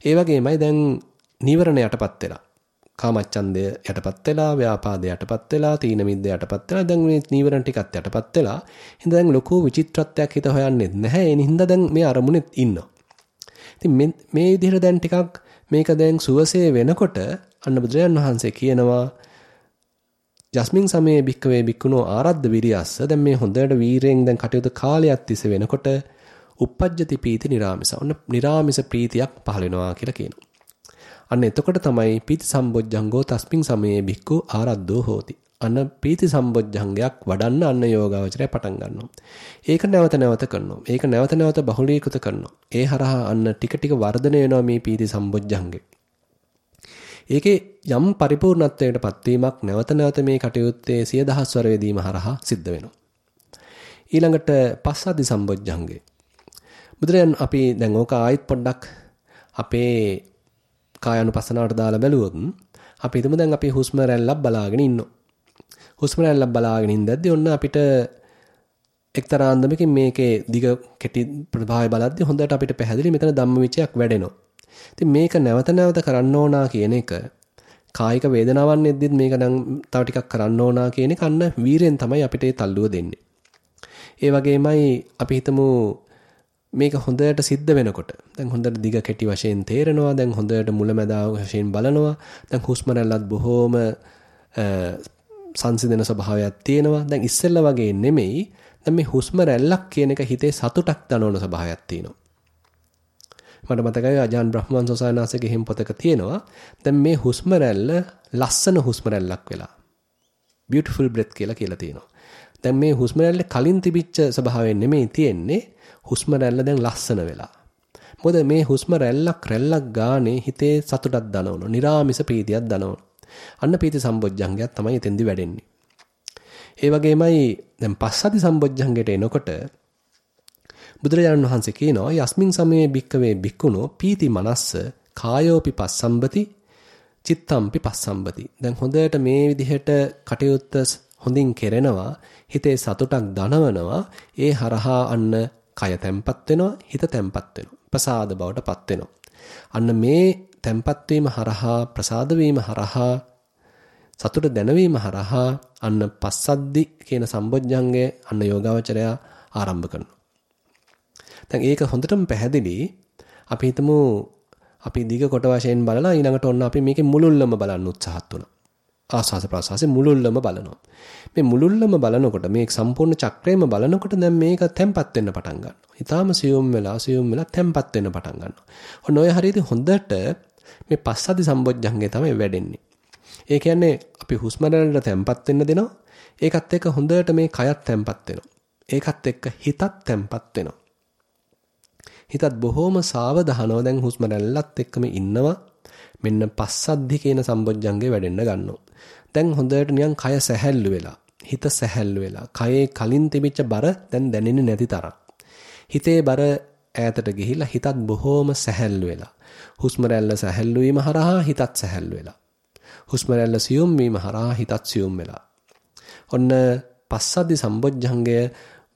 ඒ වගේමයි දැන් නීවරණ යටපත් වෙලා. කාමච්ඡන්දය යටපත් වෙලා, ව්‍යාපාදය යටපත් වෙලා, තීන මිද්ද යටපත් වෙලා, දැන් මේ නීවරණ ටිකත් යටපත් වෙලා. හින්දා දැන් ලොකු විචිත්‍රත්වයක් හිත හොයන්නේ නැහැ. ඒ හින්දා දැන් මේ අරමුණෙත් ඉන්නවා. ඉතින් මේ විදිහට දැන් ටිකක් මේක දැන් සුවසේ වෙනකොට අන්න බුදුරජාන් වහන්සේ කියනවා ජස්මින් සමයේ භික්කවේ භික්කුණෝ ආරද්ධ විරියස්ස දැන් මේ හොඳට වීරයෙන් දැන් කටයුතු කාලයක් තිස්සේ වෙනකොට uppajjati පීති නිරාමිස. ඔන්න නිරාමිස ප්‍රීතියක් පහළ වෙනවා කියලා කියනවා. අන්න එතකොට තමයි පීති සම්බොජ්ජංගෝ තස්මින් සමයේ භික්ඛු ආරද්ධෝ හෝති. අන්න පීති සම්බොජ්ජංගයක් වඩන්න අන්න යෝගාවචරය පටන් ගන්නවා. ඒක නැවත නැවත කරනවා. ඒක නැවත නැවත බහුලීකృత කරනවා. ඒ හරහා අන්න ටික ටික වර්ධනය වෙනවා මේ පීති සම්බොජ්ජංගේ. ඒකේ යම් පරිපූර්ණත්වයකටපත් වීමක් නැවත නැවත මේ කටයුත්තේ සිය දහස් වර වේදීම හරහා සිද්ධ වෙනවා. ඊළඟට පස්සද්ධි සම්බොජ්ජංගේ. බුදුරයන් අපි දැන් ඕක ආයිත් පොඩ්ඩක් අපේ කායानुපසනාවට දාලා බැලුවොත් අපි හිතමු දැන් අපි හුස්ම රැල්ලක් බලාගෙන ඉන්නවා. හුස්ම රැල්ලක් බලාගෙන ඉඳද්දී ඔන්න අපිට එක්තරා අන්දමකින් මේකේ දිග කෙටි ප්‍රභාවය බලද්දී හොඳට අපිට පැහැදිලි මෙතන ධම්මවිචයක් වැඩෙනවා. ඉතින් මේක නැවත නැවත කරන්න ඕනා කියන එක කායික වේදනාවන් එද්දිත් මේක දැන් තව ටිකක් කරන්න ඕනා කියන එක අන්න වීරෙන් තමයි අපිට ඒ තල්ලුව දෙන්නේ. ඒ වගේමයි අපි හිතමු මේක හොඳට සිද්ධ වෙනකොට දැන් හොඳට දිග කෙටි වශයෙන් තේරෙනවා දැන් හොඳට මුලැමැදාව වශයෙන් බලනවා දැන් හුස්ම රැල්ලත් බොහෝම සංසිඳන ස්වභාවයක් තියෙනවා දැන් ඉස්සෙල්ලා වගේ නෙමෙයි දැන් මේ හුස්ම රැල්ලක් කියන එක හිතේ සතුටක් දනවන ස්වභාවයක් තියෙනවා මට මතකයි අජාන් බ්‍රහ්මන් සෝසානාසේගේ හිම් පොතක තියෙනවා. දැන් මේ හුස්ම රැල්ල ලස්සන හුස්ම රැල්ලක් වෙලා. beautiful breath කියලා කියලා තියෙනවා. දැන් මේ හුස්ම රැල්ල කලින් තිබිච්ච ස්වභාවයෙන් නෙමෙයි තියෙන්නේ. හුස්ම රැල්ල දැන් ලස්සන වෙලා. මොකද මේ හුස්ම රැල්ලක් රැල්ලක් ගානේ හිතේ සතුටක් දනවනවා. निराமிස ප්‍රීතියක් දනවනවා. අන්න පීති සම්බොජ්ජංගයක් තමයි එතෙන්දි වැඩෙන්නේ. ඒ වගේමයි දැන් පස්සති සම්බොජ්ජංගයට එනකොට බුදුරජාණන් වහන්සේ කියනවා යස්මින් සමයේ භික්කවේ භික්කුණෝ පීති මනස්ස කායෝපි පස්සම්බති චිත්තම්පි පස්සම්බති. දැන් හොඳට මේ විදිහට කටයුත්ත හොඳින් කෙරෙනවා හිතේ සතුටක් දනවනවා ඒ හරහා අන්න කය තැම්පත් වෙනවා හිත තැම්පත් වෙනවා ප්‍රසාද බවටපත් වෙනවා අන්න මේ තැම්පත් වීම හරහා ප්‍රසාද වීම හරහා සතුට දැනවීම හරහා අන්න පස්සද්දි කියන සම්බොජ්ජංගය අන්න යෝගාවචරය ආරම්භ කරනවා දැන් ඒක හොඳටම පැහැදිලි අපි හිතමු අපි දිග කොට වශයෙන් බලලා ඊළඟට ඔන්න අපි මේකේ මුලුල්ලම බලන්න උත්සාහත් වුණා ආස්වාස ප්‍රාසාසෙ මුලුල්ලම බලනවා. මේ මුලුල්ලම බලනකොට මේ සම්පූර්ණ චක්‍රයම බලනකොට දැන් මේක තැම්පත් වෙන්න පටන් ගන්නවා. ඊටාම සියුම් වෙලා සියුම් වෙලා තැම්පත් වෙන්න පටන් ගන්නවා. ඔන්න ඔය හරියට හොඳට මේ පස්සදි සම්බොජ්ජංගේ තමයි වැඩෙන්නේ. ඒ කියන්නේ අපි හුස්ම රැල්ලට තැම්පත් වෙන්න දෙනවා. ඒකත් එක්ක හොඳට මේ කයත් තැම්පත් වෙනවා. ඒකත් එක්ක හිතත් තැම්පත් වෙනවා. හිතත් බොහොම සාවධානව දැන් හුස්ම රැල්ලත් එක්කම ඉන්නවා. මෙන්න පස්සද්ධි කියන සම්බොජ්ජංගේ වැඩෙන්න ගන්නවා. දැන් හොඳට නිකන් කය සැහැල්ලු වෙලා, හිත සැහැල්ලු වෙලා, කයේ කලින් තිබිච්ච බර දැන් දැනෙන්නේ නැති තරම්. හිතේ බර ඈතට ගිහිලා හිතත් බොහෝම සැහැල්ලු වෙලා. හුස්ම රැල්ල සැහැල්ලු වීම හරහා හිතත් සැහැල්ලු වෙලා. හුස්ම රැල්ල සියුම් වීම හරහා හිතත් සියුම් වෙලා. ඔන්න පස්සද්ධි සම්බොජ්ජංගය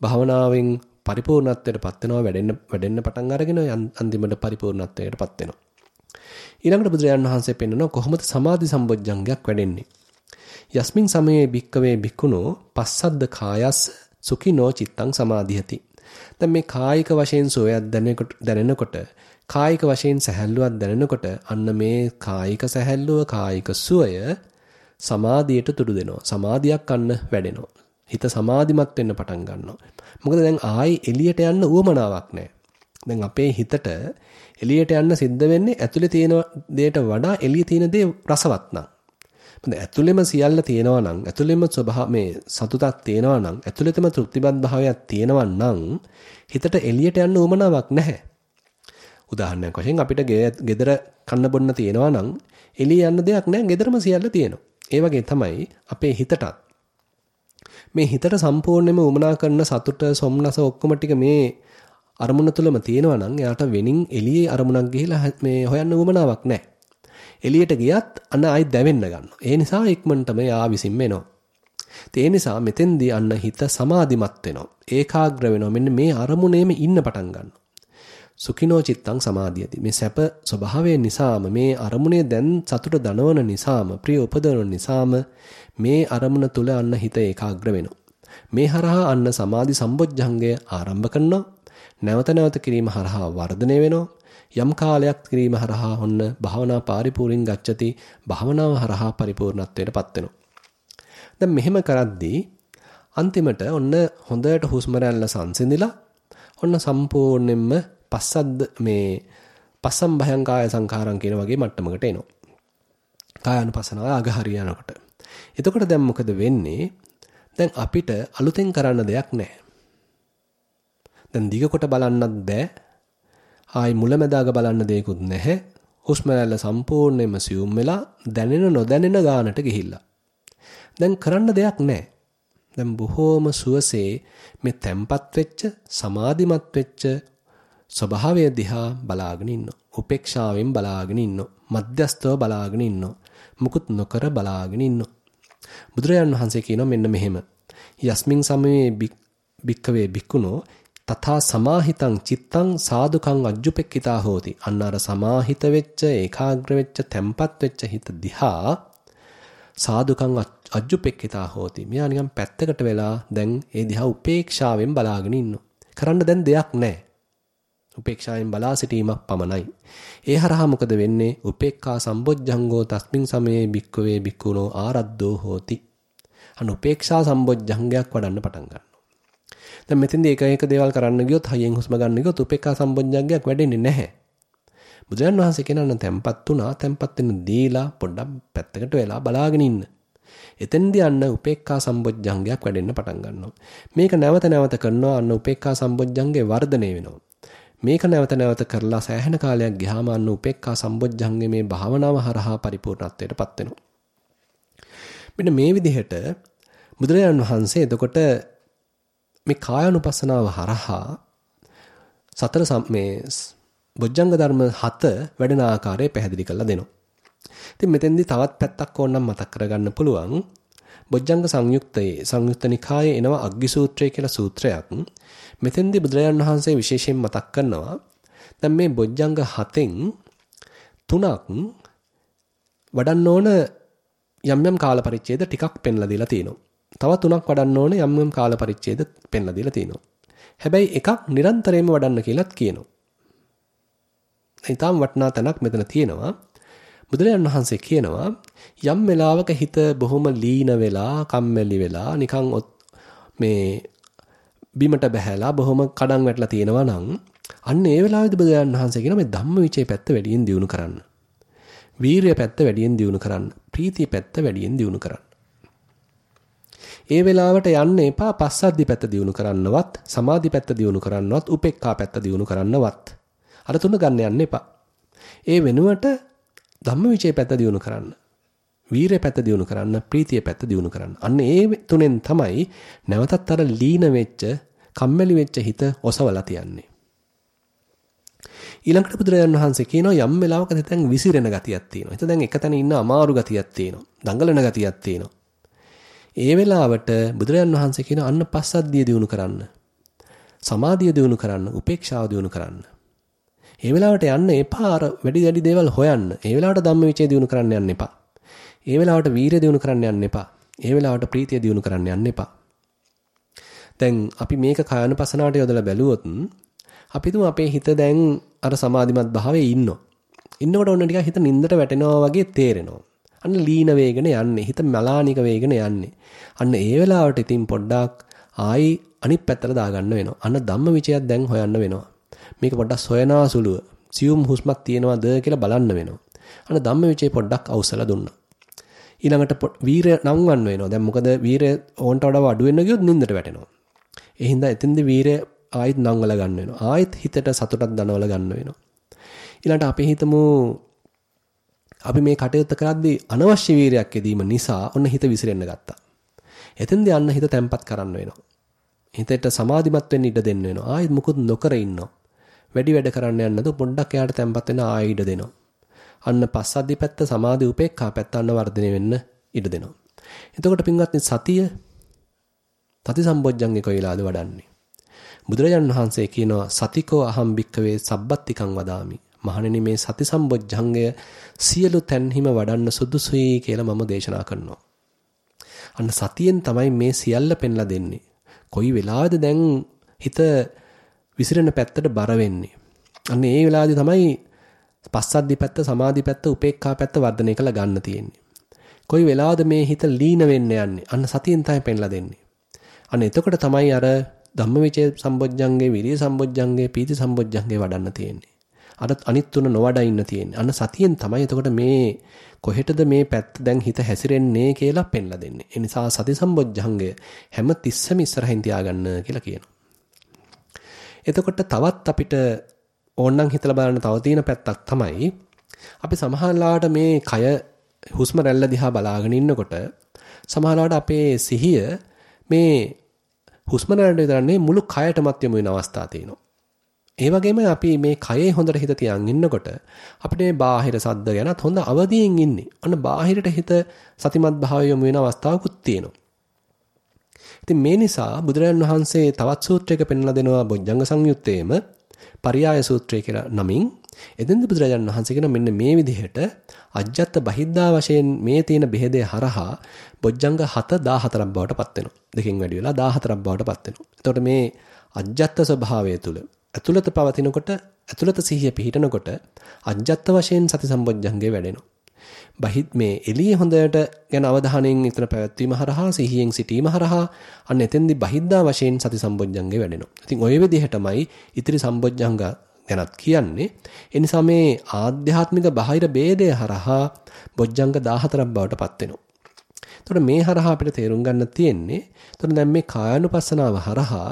භාවනාවෙන් පරිපූර්ණත්වයටපත් වෙනවා වැඩෙන්න වැඩෙන්න පටන් අරගෙන අන්තිමට පරිපූර්ණත්වයටපත් වෙනවා. ඊළඟට බුදුරජාණන් වහන්සේ පෙන්වනවා කොහොමද සමාධි සම්බොජ්ජංගයක් වැඩෙන්නේ. යස්මින් සමයේ භික්කවේ භික්ඛුනෝ පස්සද්ද කායස් සුඛිනෝ චිත්තං සමාධියති. දැන් මේ කායික වශයෙන් සෝයක් දැනෙනකොට කායික වශයෙන් සැහැල්ලුවක් දැනෙනකොට අන්න මේ කායික සැහැල්ලුව කායික සුවය සමාධියට තුඩු දෙනවා. සමාධියක් අන්න වැඩෙනවා. හිත සමාධිමත් වෙන්න පටන් ගන්නවා. මොකද දැන් ආයි එළියට යන්න උවමනාවක් නැහැ. දැන් අපේ හිතට එළියට යන්න සිද්ධ වෙන්නේ ඇතුලේ තියෙන දෙයට වඩා එළියේ තියෙන දේ රසවත් නම්. මොකද ඇතුලෙම සියල්ල තියෙනවා නම් ඇතුලෙම ස්වභාව මේ සතුටක් තියෙනවා නම් ඇතුලෙතම තෘප්තිබත් භාවයක් තියෙනවා නම් හිතට එළියට යන්න උවමනාවක් නැහැ. උදාහරණයක් වශයෙන් අපිට ගෙදර කන්න බොන්න තියෙනවා නම් එළිය යන්න දෙයක් නැහැ ගෙදරම සියල්ල තියෙනවා. ඒ වගේ තමයි අපේ හිතටත් මේ හිතට සම්පූර්ණයෙන්ම උමනා කරන සතුට සොම්නස ඔක්කොම ටික මේ අරමුණ තුලම තියෙනවා නම් එයාට වෙනින් එළියේ අරමුණක් ගිහිලා මේ හොයන්න උවමනාවක් නැහැ. එළියට ගියත් අන්න ආයි දැවෙන්න ගන්නවා. ඒ නිසා ඉක්මනටම එයා විසින්ම එනවා. ඒ නිසා මෙතෙන්දී අන්න හිත සමාධිමත් වෙනවා. ඒකාග්‍ර වෙනවා. මෙන්න මේ අරමුණේම ඉන්න පටන් ගන්නවා. සුඛිනෝ චිත්තං සමාධියති. මේ සැප ස්වභාවය නිසාම මේ අරමුණේ දැන් සතුට දනවන නිසාම ප්‍රිය උපදවන නිසාම මේ අරමුණ තුල අන්න හිත ඒකාග්‍ර වෙනවා. මේ හරහා අන්න සමාධි සම්බොජ්ජංගය ආරම්භ කරනවා. නැවත නැවත කිරීම හරහා වර්ධනය වෙනවා. යම් කාලයක් කිරීම හරහා ඔන්න භාවනා පරිපූර්ණින් ගච්ඡති භාවනාව හරහා පරිපූර්ණත්වයටපත් වෙනවා. දැන් මෙහෙම කරද්දී අන්තිමට ඔන්න හොඳට හුස්ම රැල්ල සංසිඳිලා ඔන්න සම්පූර්ණයෙන්ම පස්සද්ද මේ පස්සම් භයං කාය සංඛාරම් කියන වගේ මට්ටමකට එනවා. කායानुපසනාව අග හරියනකොට. එතකොට දැන් මොකද වෙන්නේ? දැන් අපිට අලුතෙන් කරන්න දෙයක් නැහැ. දැන් දිග කොට බලන්නත් බෑ. ආයි මුලැමැදාග බලන්න දෙයක්වත් නැහැ. හුස්ම රැල්ල සම්පූර්ණයෙන්ම සියුම් වෙලා දැනෙන නොදැනෙන ගානට ගිහිල්ලා. දැන් කරන්න දෙයක් නැහැ. දැන් බොහෝම සුවසේ මේ තැම්පත් වෙච්ච සමාධිමත් වෙච්ච ස්වභාවය දිහා බලාගෙන ඉන්නවා. උපේක්ෂාවෙන් බලාගෙන ඉන්නවා. මධ්‍යස්තව බලාගෙන ඉන්නවා. මුකුත් නොකර බලාගෙන ඉන්නවා. බුදුරජාණන් වහන්සේ කියනවා මෙන්න මෙහෙම. යස්මින් සමයේ බික්කවේ බික්කුණෝ තථා සමාහිතං චිත්තං සාදුකං අජ්ජුපෙක්කිතා හෝති. අන්න අර සමාහිත වෙච්ච ඒකාග්‍ර වෙච්ච තැම්පත් වෙච්ච හිත දිහා සාදුකං අජ්ජුපෙක්කිතා හෝති. මෙයා නිකන් පැත්තකට වෙලා දැන් ඒ දිහා උපේක්ෂාවෙන් බලාගෙන ඉන්නවා. කරන්න දැන් දෙයක් නැහැ. උපේක්ෂාවෙන් බලා සිටීමක් පමණයි. ඒ හරහා මොකද වෙන්නේ? උපේක්ඛා සම්බොජ්ජංගෝ තස්මින් සමයේ බික්කවේ බික්කුණෝ ආරද්දෝ හෝති. අන්න උපේක්ෂා සම්බොජ්ජංගයක් වඩන්න පටන් ගන්නවා. දැන් මෙතෙන්දී එක එක දේවල් කරන්න ගියොත් හයියෙන් හුස්ම ගන්න ගියොත් උපේක්ඛා සම්බොජ්ජංගයක් වැඩෙන්නේ නැහැ. බුදුරජාණන් වහන්සේ කියනවා තැම්පත් වුණා තැම්පත් වෙන දීලා පොඩ්ඩක් පැත්තකට වෙලා බලාගෙන ඉන්න. එතෙන්දී අන්න උපේක්ඛා සම්බොජ්ජංගයක් වැඩෙන්න පටන් ගන්නවා. මේක නැවත නැවත කරනවා අන්න උපේක්ඛා සම්බොජ්ජංගේ වර්ධනය වෙනවා. මේක නැවත නැවත කරලා සෑහෙන කාලයක් ගියාම අන්න උපේක්ඛා සම්බොජ්ජංගේ මේ භාවනාව හරහා පරිපූර්ණත්වයටපත් වෙනවා. මෙන්න මේ විදිහට බුදුරජාණන් වහන්සේ එතකොට මේ කායानुපස්සනාව හරහා සතර මේ බොජ්ජංග ධර්ම 7 වැඩෙන ආකාරය පැහැදිලි කරලා දෙනවා. ඉතින් මෙතෙන්දී තවත් පැත්තක් ඕනනම් මතක් කරගන්න පුළුවන්. බොජ්ජංග සංයුක්තයේ සංයුක්ත නිකායේ එනවා අග්ගි සූත්‍රය කියලා සූත්‍රයක්. මෙතෙන්දී බුදුරජාණන් වහන්සේ විශේෂයෙන් මතක් කරනවා දැන් මේ බොජ්ජංග 7න් තුනක් වඩන්න ඕන යම් යම් කාල පරිච්ඡේද ටිකක් පෙන්ලා දීලා තියෙනවා. තව තුනක් වඩන්න ඕනේ යම් යම් කාල පරිච්ඡේද පෙන්ලා දීලා තියෙනවා. හැබැයි එකක් නිරන්තරයෙන්ම වඩන්න කියලාත් කියනවා. ඊටාම් වටනා තැනක් මෙතන තියෙනවා. බුදුරජාණන් වහන්සේ කියනවා යම් වෙලාවක හිත බොහොම ලීන වෙලා, කම්මැලි වෙලා, නිකන් මේ බිමට බැහැලා බොහොම කඩන් වැටලා තියෙනවා නම් අන්න ඒ වෙලාවේදී බුදුරජාණන් වහන්සේ කියන මේ ධම්මවිචේ පැත්ත වැඩියෙන් දියුණු කරන්න. වීරිය පැත්ත වැඩියෙන් දියුණු කරන්න. ප්‍රීතිය පැත්ත වැඩියෙන් දියුණු කරන්න. ඒ වෙලාවට යන්න එපා පස්සද්ධි පැත්ත දියුණු කරන්නවත්, සමාධි පැත්ත දියුණු කරන්නවත්, උපේක්ඛා පැත්ත දියුණු කරන්නවත්. අර තුන ගන්න යන්න එපා. ඒ වෙනුවට ධම්මවිචේ පැත්ත දියුණු කරන්න. වීරය පැත්ත දියුණු කරන්න, ප්‍රීතිය පැත්ත දියුණු කරන්න. අන්න ඒ තුනෙන් තමයි නැවතත් අර ලීන වෙච්ච, කම්මැලි වෙච්ච හිත ඔසවලා තියන්නේ. ඊළඟට බුදුරජාණන් වහන්සේ කියනවා යම් වෙලාවක දැන් විසිරෙන ගතියක් තියෙනවා. හිත දැන් එක තැන ඉන්න අමාරු ගතියක් තියෙනවා. දඟලන ගතියක් තියෙනවා. ඒ වෙලාවට බුදුරජාන් වහන්සේ කියන අන්න පස්සද්ධිය දිනු කරන්න. සමාධිය දිනු කරන්න, උපේක්ෂාව දිනු කරන්න. ඒ වෙලාවට යන්න එපා අර වැඩි වැඩි දේවල් හොයන්න. ඒ වෙලාවට ධම්මවිචේ දිනු කරන්න යන්න එපා. ඒ වෙලාවට වීරිය දිනු කරන්න යන්න එපා. ඒ වෙලාවට ප්‍රීතිය දිනු කරන්න යන්න එපා. දැන් අපි මේක කායනුපසනාවට යොදලා බැලුවොත් අපි තුම අපේ හිත දැන් අර සමාධිමත් භාවයේ ඉන්නවා. ඉන්නකොට ඔන්න ටිකක් හිත නින්දට වැටෙනවා වගේ තේරෙනවා. අන්න ලීන වේගන යන්නේ. හිත මලානික වේගන යන්නේ. අන්න ඒ වෙලාවට ඉතින් පොඩ්ඩක් ආයි අනිත් පැත්තට දාගන්න වෙනවා. අන්න ධම්ම විචයක් දැන් හොයන්න වෙනවා. මේක පොඩ්ඩක් සොයනා සුළුව සියුම් හුස්මක් තියෙනවද කියලා බලන්න වෙනවා. අන්න ධම්ම විචේ පොඩ්ඩක් අවසලා දුන්නා. ඊළඟට වීරය නම්වන්න වෙනවා. දැන් මොකද වීරය ඕන්ට වඩා අඩු වෙන්න ගියොත් නින්දට වැටෙනවා. ඒ හින්දා එතෙන්ද වීරය ආයෙත් නංවල ගන්න වෙනවා. ආයෙත් හිතට සතුටක් දනවල ගන්න වෙනවා. ඊළඟට අපි හිතමු අපි මේ කටයුත්ත කරද්දී අනවශ්‍ය වීරයක් යෙදීම නිසා ඔන්න හිත විසිරෙන්න ගත්තා. එතෙන්දී අන්න හිත තැම්පත් කරන්න වෙනවා. හිතට සමාධිමත් වෙන්න ඉඩ දෙන්න වෙනවා. ආයෙත් මුකුත් නොකර ඉන්නවා. වැඩි වැඩ කරන්න යන්න නැතුව පොඩ්ඩක් එයාට තැම්පත් වෙන්න ආයෙ ඉඩ දෙනවා. අන්න පස්සද්ධි පැත්ත සමාධි උපේක්ඛා පැත්ත අන්න වර්ධනය වෙන්න ඉඩ දෙනවා. එතකොට පින්වත්නි සතිය තති සම්බොජ්ජංගේ කොයිලාද වඩන්නේ? බුදුරජාණන් වහන්සේ කියනවා සතිකෝ අහම් භික්කවේ සබ්බත්තිකං වදාමි. මහණෙනි මේ සති සම්බොජ්ජංගය සියලු තැන්හිම වඩන්න සුදුසුයි කියලා මම දේශනා කරනවා. අන්න සතියෙන් තමයි මේ සියල්ල පෙන්ලා දෙන්නේ. කොයි වෙලාවද දැන් හිත විසිරෙන පැත්තට බර වෙන්නේ. අන්න ඒ වෙලාවේදී තමයි පස්සද්ධි පැත්ත, සමාධි පැත්ත, උපේක්ඛා පැත්ත වර්ධනය කළ ගන්න තියෙන්නේ. කොයි වෙලාවද මේ හිත ලීන වෙන්න යන්නේ? අන්න සතියෙන් තමයි පෙන්ලා දෙන්නේ. අන්න එතකොට තමයි අර ධම්මවිචේ සම්බොජ්ජංගේ, විරිය සම්බොජ්ජංගේ, පීති සම්බොජ්ජංගේ වඩන්න තියෙන්නේ. අර අනිත් තුන නොවඩා ඉන්න තියෙන්නේ. අන්න සතියෙන් තමයි එතකොට මේ කොහෙටද මේ පැත්ත දැන් හිත හැසිරෙන්නේ කියලා පෙන්ලා දෙන්නේ. ඒ නිසා සති සම්බොජ්ජංගය හැම තිස්සෙම ඉස්සරහින් තියාගන්න කියලා කියනවා. එතකොට තවත් අපිට ඕනනම් හිතලා බලන්න තව තියෙන පැත්තක් තමයි අපි සමහරලාට මේ කය හුස්ම රැල්ල දිහා බලාගෙන ඉන්නකොට සමහරලාට අපේ සිහිය මේ හුස්ම රැල්ලට විතරනේ මුළු කයටමත් යොමු වෙන අවස්ථා තියෙනවා. ඒ වගේම අපි මේ කයේ හොඳට හිත තියන් ඉන්නකොට අපිට මේ බාහිර සද්ද ගැනත් හොඳ අවදියෙන් ඉන්නේ. අන්න බාහිරට හිත සතිමත් භාවය යොමු වෙන අවස්ථාවකුත් තියෙනවා. ඉතින් මේ නිසා බුදුරජාණන් වහන්සේ තවත් සූත්‍රයක පෙන්වලා දෙනවා බොජ්ජංග සංයුත්තේම පරියාය සූත්‍රය කියලා නමින් එතෙන්ද බුදුරජාණන් වහන්සේ කියන මෙන්න මේ විදිහට අජ්ජත් බහිද්දා වශයෙන් මේ තියෙන බෙහෙදේ හරහා බොජ්ජංග 7 14ක් බවට පත් වෙනවා. දෙකෙන් වැඩි වෙලා 14ක් බවට පත් වෙනවා. එතකොට මේ අජ්ජත් ස්වභාවය තුල ඇතුළත පවතිනකොට ඇතුළත සිහිය පිහිටනකොට අජ්ජත් වශයෙන් සති සම්බොජ්ජංගේ වැඩෙනවා. බහිත් මේ එළියේ හොඳට ගැන අවධානයෙන් ඉතන පැවැත්වීම හරහා සිහියෙන් සිටීම හරහා අන්න එතෙන්දී බහිද්දා වශයෙන් සති සම්බොජ්ජංගේ වැඩෙනවා. ඉතින් ওই විදිහටමයි ඉතිරි සම්බොජ්ජංග ගැනත් කියන්නේ. ඒ නිසා මේ ආධ්‍යාත්මික බාහිර ભેදය හරහා බොජ්ජංග 14ක් බවට පත් වෙනවා. එතකොට මේ හරහා අපිට තේරුම් ගන්න තියෙන්නේ එතකොට දැන් මේ කායानुපස්සනාව හරහා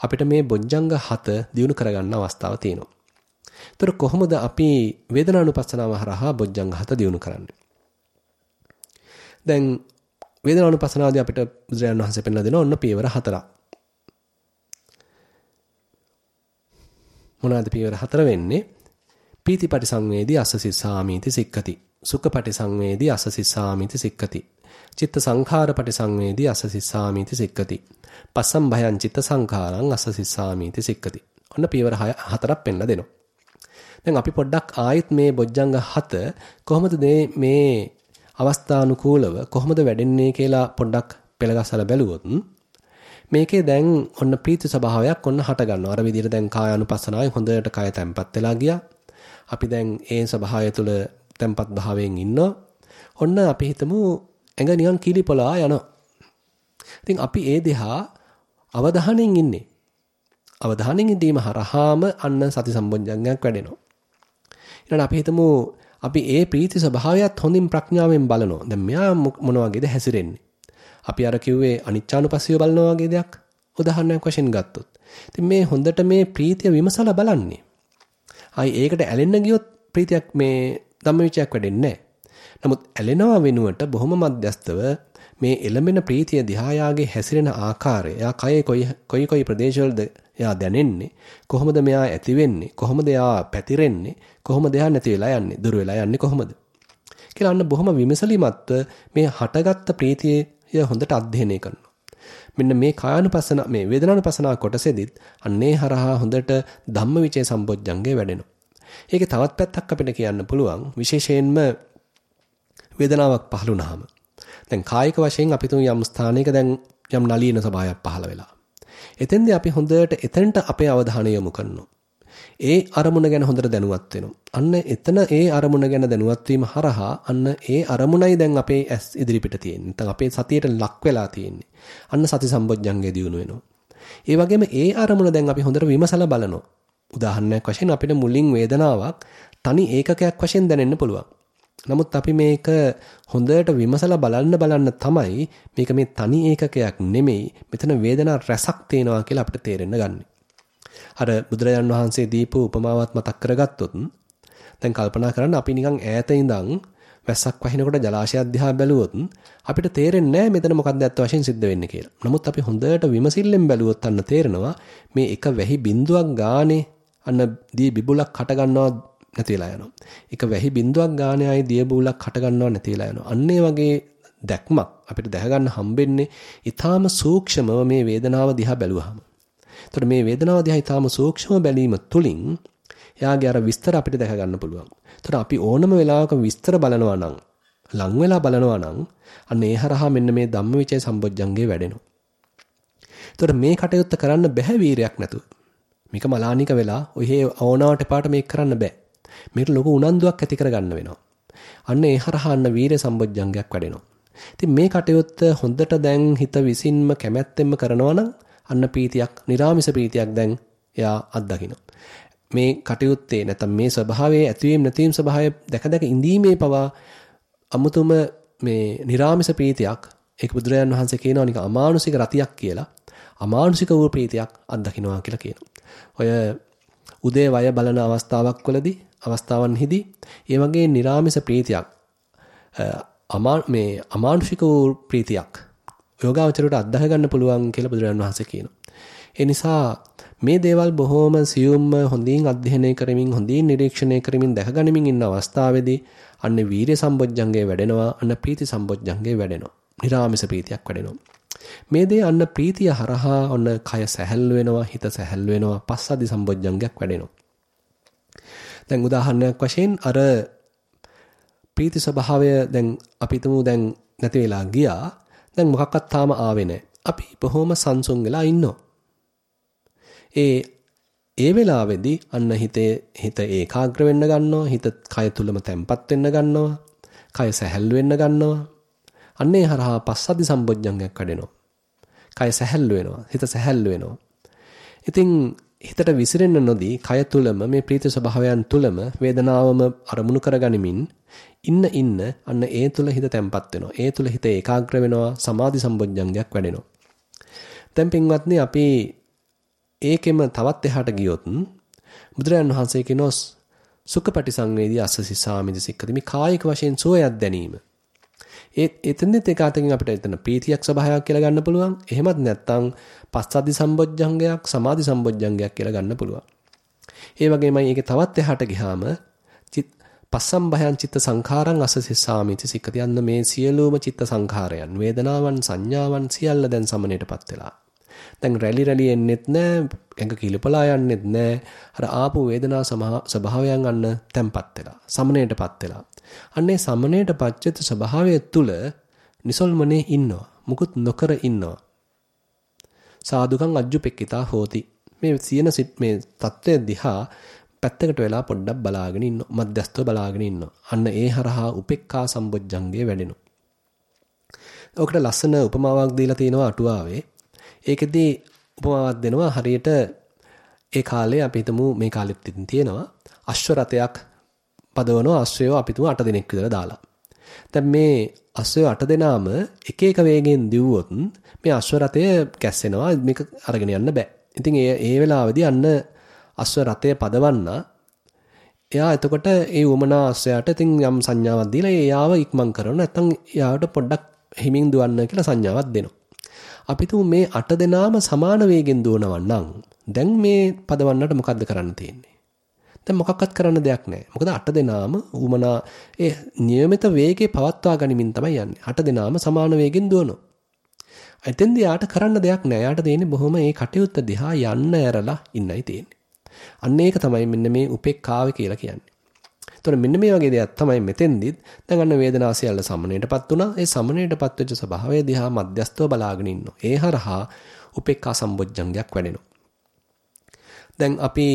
අපිට මේ බොජ්ජංග 7 දියුණු කරගන්න අවස්ථාව තියෙනවා. එතකොට කොහොමද අපි වේදනානුපස්සනාව හරහා බොජ්ජංග 7 දිනු කරන්නේ? දැන් වේදනානුපස්සනාවදී අපිට බුදුරජාණන් වහන්සේ පෙන්ලා දෙනවා ඔන්න පියවර හතරක්. මොනවාද පියවර හතර වෙන්නේ? පීතිපටි සංවේදී අසසිස්සාමීති සික්කති. සුඛපටි සංවේදී අසසිස්සාමීති සික්කති. චිත්ත සංඛාරපටි සංවේදී අසසිස්සාමීති සික්කති. පස්සම් භයං චිත්ත සංඛාරං අසසිස්සාමීති සික්කති. ඔන්න පියවර හතරක් පෙන්ලා දෙනවා. දැන් අපි පොඩ්ඩක් ආයෙත් මේ බොජ්ජංග 7 කොහොමද මේ අවස්ථානුකූලව කොහොමද වැඩෙන්නේ කියලා පොඩ්ඩක් පෙළගස්සලා බැලුවොත් මේකේ දැන් ඔන්න ප්‍රීති ස්වභාවයක් ඔන්න හට ගන්නවා. අර විදිහට දැන් කායानुපස්සනාවේ හොඳට කය තැම්පත් වෙලා ගියා. අපි දැන් ඒ ස්වභාවය තුළ තැම්පත් භාවයෙන් ඉන්නවා. ඔන්න අපි හිතමු ඇඟ නිකන් කිලිපොලා යනවා. ඉතින් අපි ඒ දිහා අවධානයෙන් ඉන්නේ. අවධානයෙන් ඉඳීම හරහාම අන්න සති සම්බොජ්ජංගයක් වැඩෙනවා. ඊළඟ අපි හිතමු අපි ඒ ප්‍රීති ස්වභාවයත් හොඳින් ප්‍රඥාවෙන් බලනවා. දැන් මෙයා මොන වගේද හැසිරෙන්නේ? අපි අර කිව්වේ අනිච්චානුපස්සීව බලනවා වගේ දෙයක් උදාහරණයක් වශයෙන් ගත්තොත්. ඉතින් මේ හොඳට මේ ප්‍රීතිය විමසලා බලන්නේ. ආයි ඒකට ඇලෙන්න ගියොත් ප්‍රීතියක් මේ ධම්මවිචයක් වැඩෙන්නේ නමුත් ඇලෙනවා වෙනුවට බොහොම මධ්‍යස්තව මේ එළඹෙන ප්‍රීතිය දිහායාගේ හැසිරෙන ආකාරය, එයා කයේ කොයි කොයි කොයි ප්‍රදේශවලද එයා දැනෙන්නේ, කොහොමද මෙයා ඇති වෙන්නේ, කොහොමද එයා පැතිරෙන්නේ, කොහොමද එයා නැති වෙලා යන්නේ, දුර වෙලා යන්නේ කොහොමද? කියලා අන්න බොහොම විමසලිමත්ව මේ හටගත්ත ප්‍රීතියේ හොඳට අධ්‍යයනය කරනවා. මෙන්න මේ කායानुපසන මේ වේදනානුපසනාව කොටසෙදිත් අන්නේ හරහා හොඳට ධම්මවිචේ සම්බොජ්ජංගේ වැඩෙනවා. ඒකේ තවත් පැත්තක් අපිට කියන්න පුළුවන් විශේෂයෙන්ම වේදනාවක් පහළ වුණාම. දැන් කායික වශයෙන් අපි තුන් යම් ස්ථානයක දැන් යම් නලියන ස්වභාවයක් පහළ වෙලා. එතෙන්දී අපි හොඳට එතනට අපේ අවධානය යොමු කරනවා. ඒ අරමුණ ගැන හොඳට දැනුවත් වෙනවා. අන්න එතන ඒ අරමුණ ගැන දැනුවත් හරහා අන්න ඒ අරමුණයි දැන් අපේ ඇස් ඉදිරිපිට තියෙන්නේ. නැත්නම් අපේ සතියට ලක් වෙලා තියෙන්නේ. අන්න සති සම්බොජ්ජංගේ දියුණු වෙනවා. ඒ වගේම ඒ අරමුණ දැන් අපි හොඳට විමසලා බලනවා. උදාහරණයක් වශයෙන් අපිට මුලින් වේදනාවක් තනි ඒකකයක් වශයෙන් දැනෙන්න පුළුවන්. නමුත් අපි මේක හොඳට විමසලා බලන්න බලන්න තමයි මේක මේ තනි ඒකකයක් නෙමෙයි මෙතන වේදනා රසක් තේනවා කියලා අපිට තේරෙන්න ගන්නේ. අර බුදුරජාන් වහන්සේ දීපු උපමාවත් මතක් කරගත්තොත් දැන් කල්පනා කරන්න අපි නිකන් ඈත ඉඳන් වැස්සක් වහිනකොට ජලාශයක් දිහා බැලුවොත් අපිට තේරෙන්නේ නැහැ මෙතන මොකක්ද ඇත්ත වශයෙන් සිද්ධ වෙන්නේ කියලා. නමුත් අපි හොඳට විමසිල්ලෙන් බැලුවොත් අන්න තේරෙනවා මේ එක වැහි බිඳුවක් ගානේ අන්න දී බිබුලක් හට ගන්නවා නැති වෙලා යනවා. එක වැහි බිඳුවක් ගානේ ආයේ දිය බූලක් හට ගන්නව නැති වෙලා යනවා. අන්න වගේ දැක්මක් අපිට දැක ගන්න හම්බෙන්නේ ඊටාම සූක්ෂමව මේ වේදනාව දිහා බැලුවාම. එතකොට මේ වේදනාව දිහා ඊටාම සූක්ෂම බැලීම තුලින් එයාගේ අර විස්තර අපිට දැක ගන්න පුළුවන්. එතකොට අපි ඕනම වෙලාවක විස්තර බලනවා නම් ලං වෙලා බලනවා නම් අන්න ඒ හරහා මෙන්න මේ ධම්මවිචය සම්බොජ්ජංගේ වැඩෙනවා. එතකොට මේ කටයුත්ත කරන්න බැහැ වීරයක් නැතුව. මේක මලානික වෙලා ඔහේ ඕනාවට පාට මේක කරන්න බෑ. මේකට ලොකු උනන්දුවක් ඇති කරගන්න වෙනවා. අන්න ඒ හරහා අන්න වීර සම්බොජ්ජංගයක් වැඩෙනවා. ඉතින් මේ කටයුත්ත හොඳට දැන් හිත විසින්ම කැමැත්තෙන්ම කරනවා නම් අන්න ප්‍රීතියක්, निराமிස ප්‍රීතියක් දැන් එයා අත්දකිනවා. මේ කටයුත්තේ නැත්නම් මේ ස්වභාවයේ ඇතිවීම නැතිවීම ස්වභාවය දැක දැක ඉඳීමේ පවා අමුතුම මේ निराமிස ප්‍රීතියක් ඒක බුදුරජාන් වහන්සේ කියනවා නික අමානුෂික රතියක් කියලා. අමානුෂික වූ ප්‍රීතියක් අත්දකින්නවා කියලා කියනවා. ඔය උදේ වය බලන අවස්ථාවක් වලදී අවස්ථාවන්හිදී ඒ වගේ निराமிස ප්‍රීතියක් අමා මේ අමානුෂික වූ ප්‍රීතියක් යෝගාවචරයට අත්දහ ගන්න පුළුවන් කියලා බුදුරජාණන් වහන්සේ කියනවා. ඒ නිසා මේ දේවල් බොහොම සියුම්ම හොඳින් අධ්‍යයනය කරමින් හොඳින් නිරීක්ෂණය කරමින් දැකගනිමින් ඉන්න අවස්ථාවේදී අන්න වීරිය සම්බොජ්ජංගේ වැඩෙනවා අන්න ප්‍රීති සම්බොජ්ජංගේ වැඩෙනවා. निराமிස ප්‍රීතියක් වැඩෙනවා. මේ දේ අන්න ප්‍රීතිය හරහා ඔන්න කය සැහැල්ලු වෙනවා හිත සැහැල්ලු වෙනවා පස්සදි සම්බොජ්ජංගයක් වැඩෙනවා දැන් උදාහරණයක් වශයෙන් අර ප්‍රීති ස්වභාවය දැන් අපි දැන් නැති වෙලා ගියා. දැන් මොකක්වත් තාම ආවේ නැහැ. අපි බොහොම සංසුන් වෙලා ඉන්නවා. ඒ ඒ වෙලාවේදී අන්න හිතේ හිත ඒකාග්‍ර වෙන්න ගන්නවා. හිත කය තුලම තැම්පත් වෙන්න ගන්නවා. කය සැහැල්ලු වෙන්න ගන්නවා. අන්නේ හරහා පස්සද්ධි සම්බොජ්ජංගයක් වැඩෙනවා. කය සැහැල්ලු වෙනවා. හිත සැහැල්ලු වෙනවා. ඉතින් හිතට විසිරෙන්න නොදී කය තුලම මේ ප්‍රීති ස්වභාවයන් තුලම වේදනාවම අරමුණු කරගනිමින් ඉන්න ඉන්න අන්න ඒ තුල හිත තැම්පත් වෙනවා. ඒ තුල හිත ඒකාග්‍ර වෙනවා. සමාධි සම්බොජ්ජංගයක් වැඩෙනවා. දැන් පින්වත්නි අපි ඒකෙම තවත් එහාට ගියොත් බුදුරජාන් වහන්සේ කියනොස් සුඛපටි සංවේදී අස්ස සිසාමිදි සික්කති මේ කායික වශයෙන් සෝයක් දැනීම. ඒ එතෙන්දෙත් එක අතකින් අපිට එතන ප්‍රීතියක් ස්වභාවයක් කියලා ගන්න පුළුවන්. එහෙමත් නැත්නම් පස්සද්ධි සම්බොජ්ජංගයක් සමාධි සම්බොජ්ජංගයක් කියලා ගන්න පුළුවන්. ඒ වගේමයි ඒකේ තවත් එහාට ගියාම පස්සම් භයං චිත්ත සංඛාරං අසසිස්සාමිති සික්කති යන්න මේ සියලුම චිත්ත සංඛාරයන් වේදනාවන් සංඥාවන් සියල්ල දැන් සමනයටපත් වෙලා. දැන් රැලි රැලි එන්නෙත් නෑ ඇඟ කිලිපලා යන්නෙත් නෑ අර ආපු වේදනා ස්වභාවයන් අන්න තැම්පත් වෙලා සමනයටපත් වෙලා අන්නේ සමනයට පච්චිත ස්වභාවය තුල නිසල්මනේ ඉන්නවා. මුකුත් නොකර ඉන්නවා. සාදුකං අජ්ජුපෙක්කිතා හෝති. මේ සියන මේ தත්ත්වය දිහා පැත්තකට වෙලා පොඩ්ඩක් බලාගෙන ඉන්න මධ්‍යස්තව බලාගෙන ඉන්න. අන්න ඒ හරහා උපෙක්ඛා සම්බොජ්ජංගේ වැඩෙනු. ඔකට ලස්සන උපමාවක් දීලා තිනවා අටුවාවේ. ඒකෙදී උපමාවක් දෙනවා හරියට ඒ කාලේ අපි හිතමු මේ කාලෙත් තියෙනවා අශ්ව රථයක් පදවන අශ්වයෝ අපි තුමු 8 දෙනෙක් විතර දාලා. දැන් මේ අශ්වයෝ 8 දෙනාම එක එක වේගෙන් දිව්වොත් මේ අශ්ව රථය කැස්සෙනවා මේක අරගෙන යන්න බෑ. ඉතින් ඒ ඒ වෙලාවේදී අන්න අශ්ව රථය පදවන්න එයා එතකොට ඒ වමනා අශ්වයාට ඉතින් යම් සංඥාවක් දීලා එයාව ඉක්මන් කරනවා නැත්නම් එයාට පොඩ්ඩක් හිමින් දුවන්න කියලා සංඥාවක් දෙනවා. අපි තුමු මේ 8 දෙනාම සමාන වේගෙන් දුවනවා නම් දැන් මේ පදවන්නට මොකද්ද කරන්න තියෙන්නේ? දැන් මොකක්වත් කරන්න දෙයක් නැහැ. මොකද අට දෙනාම ඌමනා ඒ નિયમિત වේගයේ පවත්වා ගනිමින් තමයි යන්නේ. අට දෙනාම සමාන වේගෙන් දුවනවා. එතෙන්දී යාට කරන්න දෙයක් නැහැ. යාට තියෙන්නේ බොහොම මේ කටයුත්ත දිහා යන්න ඇරලා ඉන්නයි තියෙන්නේ. අන්න ඒක තමයි මෙන්න මේ උපේක්ඛාව කියලා කියන්නේ. එතකොට මෙන්න මේ වගේ දෙයක් තමයි මෙතෙන්දිත් දැන් අන්න වේදනාව සියල්ල සමනයටපත් වුණා. ඒ සමනයටපත් වෙච්ච ස්වභාවය දිහා මධ්‍යස්තව බලාගෙන ඉන්නවා. ඒ හරහා උපේක්ඛා සම්බොජ්ජංගයක් වැඩෙනවා. දැන් අපි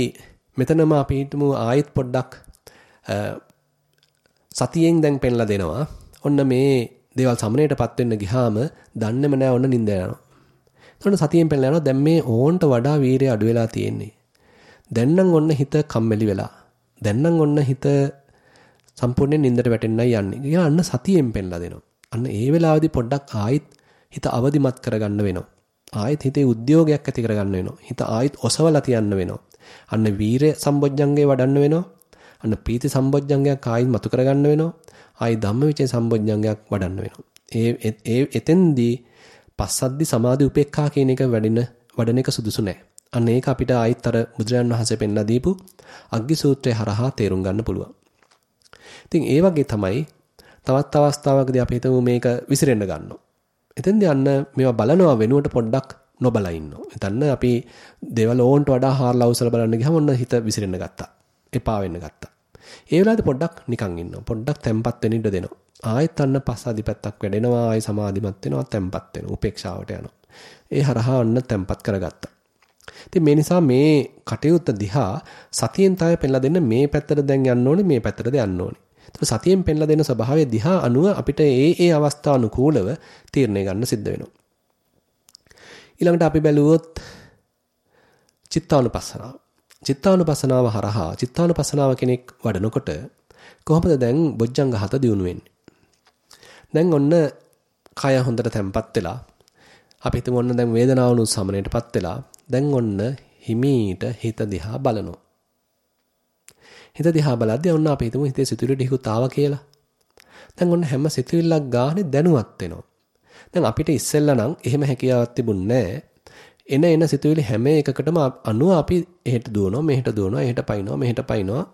මෙතනම අපි හිතමු ආයෙත් පොඩ්ඩක් සතියෙන් දැන් පෙන්ලා දෙනවා. ඔන්න මේ දේවල් සමනයටපත් වෙන්න ගියාම දන්නේම නැහැ ඔන්න නිින්ද යනවා. එතකොට සතියෙන් පෙන්ලා යනවා දැන් මේ ඕන්ට වඩා වීරිය අඩු වෙලා තියෙන්නේ. දැන් නම් ඔන්න හිත කම්මැලි වෙලා. දැන් නම් ඔන්න හිත සම්පූර්ණයෙන් නිින්දට වැටෙන්නයි යන්නේ. කියලා අන්න සතියෙන් පෙන්ලා දෙනවා. අන්න ඒ වෙලාවේදී පොඩ්ඩක් ආයෙත් හිත අවදිමත් කරගන්න වෙනවා. ආයෙත් හිතේ උද්‍යෝගයක් ඇති කරගන්න වෙනවා. හිත ආයෙත් ඔසවලා තියන්න වෙනවා. අන්න වීරය සම්බොජ්ජංගේ වඩන්න වෙනවා. අන්න ප්‍රීති සම්බොජ්ජංගයක් ආයිත් මතු කරගන්න වෙනවා. ආයි ධම්මවිචේ සම්බොජ්ජංගයක් වඩන්න වෙනවා. ඒ ඒ එතෙන්දී පස්සද්දි සමාධි උපේක්ඛා කියන එක වැඩින වඩන එක සුදුසු නෑ. අන්න ඒක අපිට ආයිත් අර බුදුරජාණන් වහන්සේ පෙන්ලා දීපු අග්ගි සූත්‍රය හරහා තේරුම් ගන්න පුළුවන්. ඉතින් ඒ වගේ තමයි තවත් අවස්ථාවකදී අපි හිතමු මේක විසිරෙන්න ගන්නවා. එතෙන්දී අන්න මේවා බලනවා වෙනුවට පොඩ්ඩක් නොබලා ඉන්නවා. එතන අපි දේවල් ඕන්ට වඩා හාරලා අවසල බලන්න ගියාම ඔන්න හිත විසිරෙන්න ගත්තා. එපා වෙන්න ගත්තා. ඒ වෙලාවේදී පොඩ්ඩක් නිකන් ඉන්නවා. පොඩ්ඩක් තැම්පත් වෙන්න ඉඩ දෙනවා. ආයෙත් අන්න පස්සාදි පැත්තක් වැඩෙනවා. ආයෙ සමාධිමත් වෙනවා. තැම්පත් වෙනවා. උපේක්ෂාවට යනවා. ඒ හරහා ඔන්න තැම්පත් කරගත්තා. ඉතින් මේ නිසා මේ කටයුත්ත දිහා සතියෙන් තමයි පෙන්ලා දෙන්න මේ පැත්තට දැන් යන්න ඕනේ මේ පැත්තටද යන්න ඕනේ. ඒක සතියෙන් පෙන්ලා දෙන ස්වභාවය දිහා අනුව අපිට ඒ ඒ අවස්ථානුකූලව තීරණය ගන්න සිද්ධ වෙනවා. ඊළඟට අපි බැලුවොත් චිත්තානුපස්සනාව. චිත්තානුපස්සනාව හරහා චිත්තානුපස්සනාව කෙනෙක් වඩනකොට කොහොමද දැන් බොජ්ජංග හත දියුණු වෙන්නේ? දැන් ඔන්න කය හොඳට තැම්පත් වෙලා අපි හිතමු ඔන්න දැන් වේදනාවනුත් සමනයටපත් වෙලා දැන් ඔන්න හිමීට හිත දිහා බලනවා. හිත දිහා බලද්දී ඔන්න අපි හිතමු හිතේ සිතුවිලි ටිකුත් ආවා කියලා. දැන් ඔන්න හැම සිතුවිල්ලක් ගානේ දැනුවත් වෙනවා. දැන් අපිට ඉස්සෙල්ලා නම් එහෙම හැකියාවක් තිබුණේ එන එන සිතුවිලි හැම එකකටම අනුව අපි එහෙට දුවනවා මෙහෙට දුවනවා එහෙට පයින්නවා මෙහෙට පයින්නවා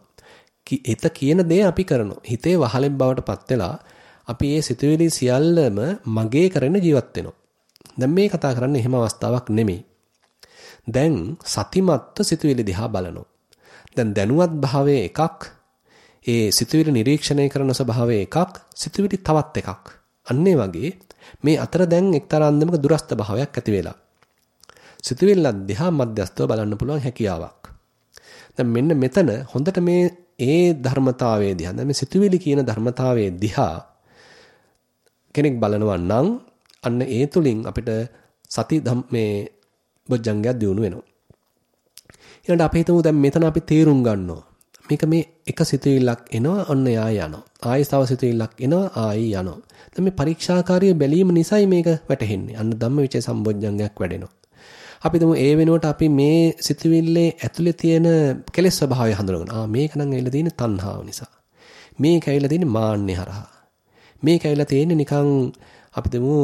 හිත කියන දේ අපි කරනවා. හිතේ වහලෙන් බවට පත් වෙලා අපි මේ සිතුවිලි සියල්ලම මගේ කරගෙන ජීවත් වෙනවා. දැන් මේ කතා කරන්නේ එහෙම අවස්ථාවක් නෙමෙයි. දැන් සතිමත්ව සිතුවිලි දිහා බලනවා. දැන් දැනුවත් භාවයේ එකක් ඒ සිතුවිලි නිරීක්ෂණය කරන ස්වභාවයේ එකක් සිතුවිලි තවත් එකක්. අන්නේ වගේ මේ අතර දැන් එක්තරා අන්දමක දුරස්ත භාවයක් ඇති වෙලා. සිතුවිල්ල දිහා මධ්‍යස්තව බලන්න පුළුවන් හැකියාවක්. දැන් මෙන්න මෙතන හොඳට මේ ඒ ධර්මතාවයේ දිහා දැන් මේ සිතුවිලි කියන ධර්මතාවයේ දිහා කෙනෙක් බලනවා නම් අන්න ඒ තුලින් අපිට සති මේ බොජ්ජංගයක් දිනු වෙනවා. ඊළඟට අපි හිතමු දැන් මෙතන අපි තේරුම් ගන්නවා. මේක මේ එක සිතුවිල්ලක් එනවා ඔන්න යා යනවා. ආයෙ තව සිතුවිල්ලක් එනවා ආයෙ යනවා. දැන් මේ පරීක්ෂාකාරී බැලීම නිසායි මේක වැටහෙන්නේ. අන්න ධම්මවිචේ සම්බොජ්ජංගයක් වැඩෙනවා. අපි තුමු ඒ වෙනුවට අපි මේ සිතුවිල්ලේ ඇතුලේ තියෙන කෙලෙස් ස්වභාවය හඳුනගන්න. ආ මේක නම් ඇවිල්ලා තියෙන්නේ තණ්හාව නිසා. මේක ඇවිල්ලා තියෙන්නේ මාන්නේ හරහා. මේක ඇවිල්ලා තියෙන්නේ නිකන් අපි තුමු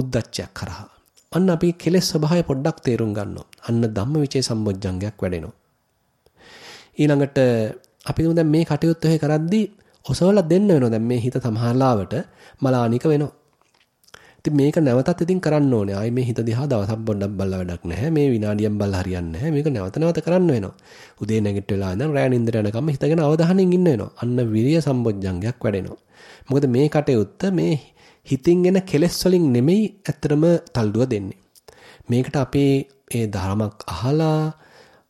උද්දච්චයක් කරහා. අන්න අපි කෙලෙස් ස්වභාවය පොඩ්ඩක් තේරුම් ගන්නවා. අන්න ධම්මවිචේ සම්බොජ්ජංගයක් වැඩෙනවා. ඊළඟට අපි තුමු දැන් මේ කටයුත්ත ඔය කරද්දී ඔසවලා දෙන්න වෙනවා. දැන් මේ හිත සමහරලාවට මලානික වෙනවා. ඉතින් මේක නැවතත් ඉතින් කරන්න ඕනේ. ආයි මේ හිත දිහා දවසක් පොඩ්ඩක් බලලා වැඩක් නැහැ. මේ විනාඩියක් බලලා හරියන්නේ නැහැ. මේක නැවත නැවත කරන්න වෙනවා. උදේ නැගිට වෙලා ඉඳන් රෑ නින්දට යනකම් හිතගෙන අවධානයෙන් ඉන්න වෙනවා. අන්න විරිය සම්බොජ්ජංගයක් වැඩෙනවා. මොකද මේ කටයුත්ත මේ හිතින් එන කෙලෙස් වලින් නෙමෙයි ඇත්තටම තල්ඩුව දෙන්නේ. මේකට අපේ ඒ ධර්මයක් අහලා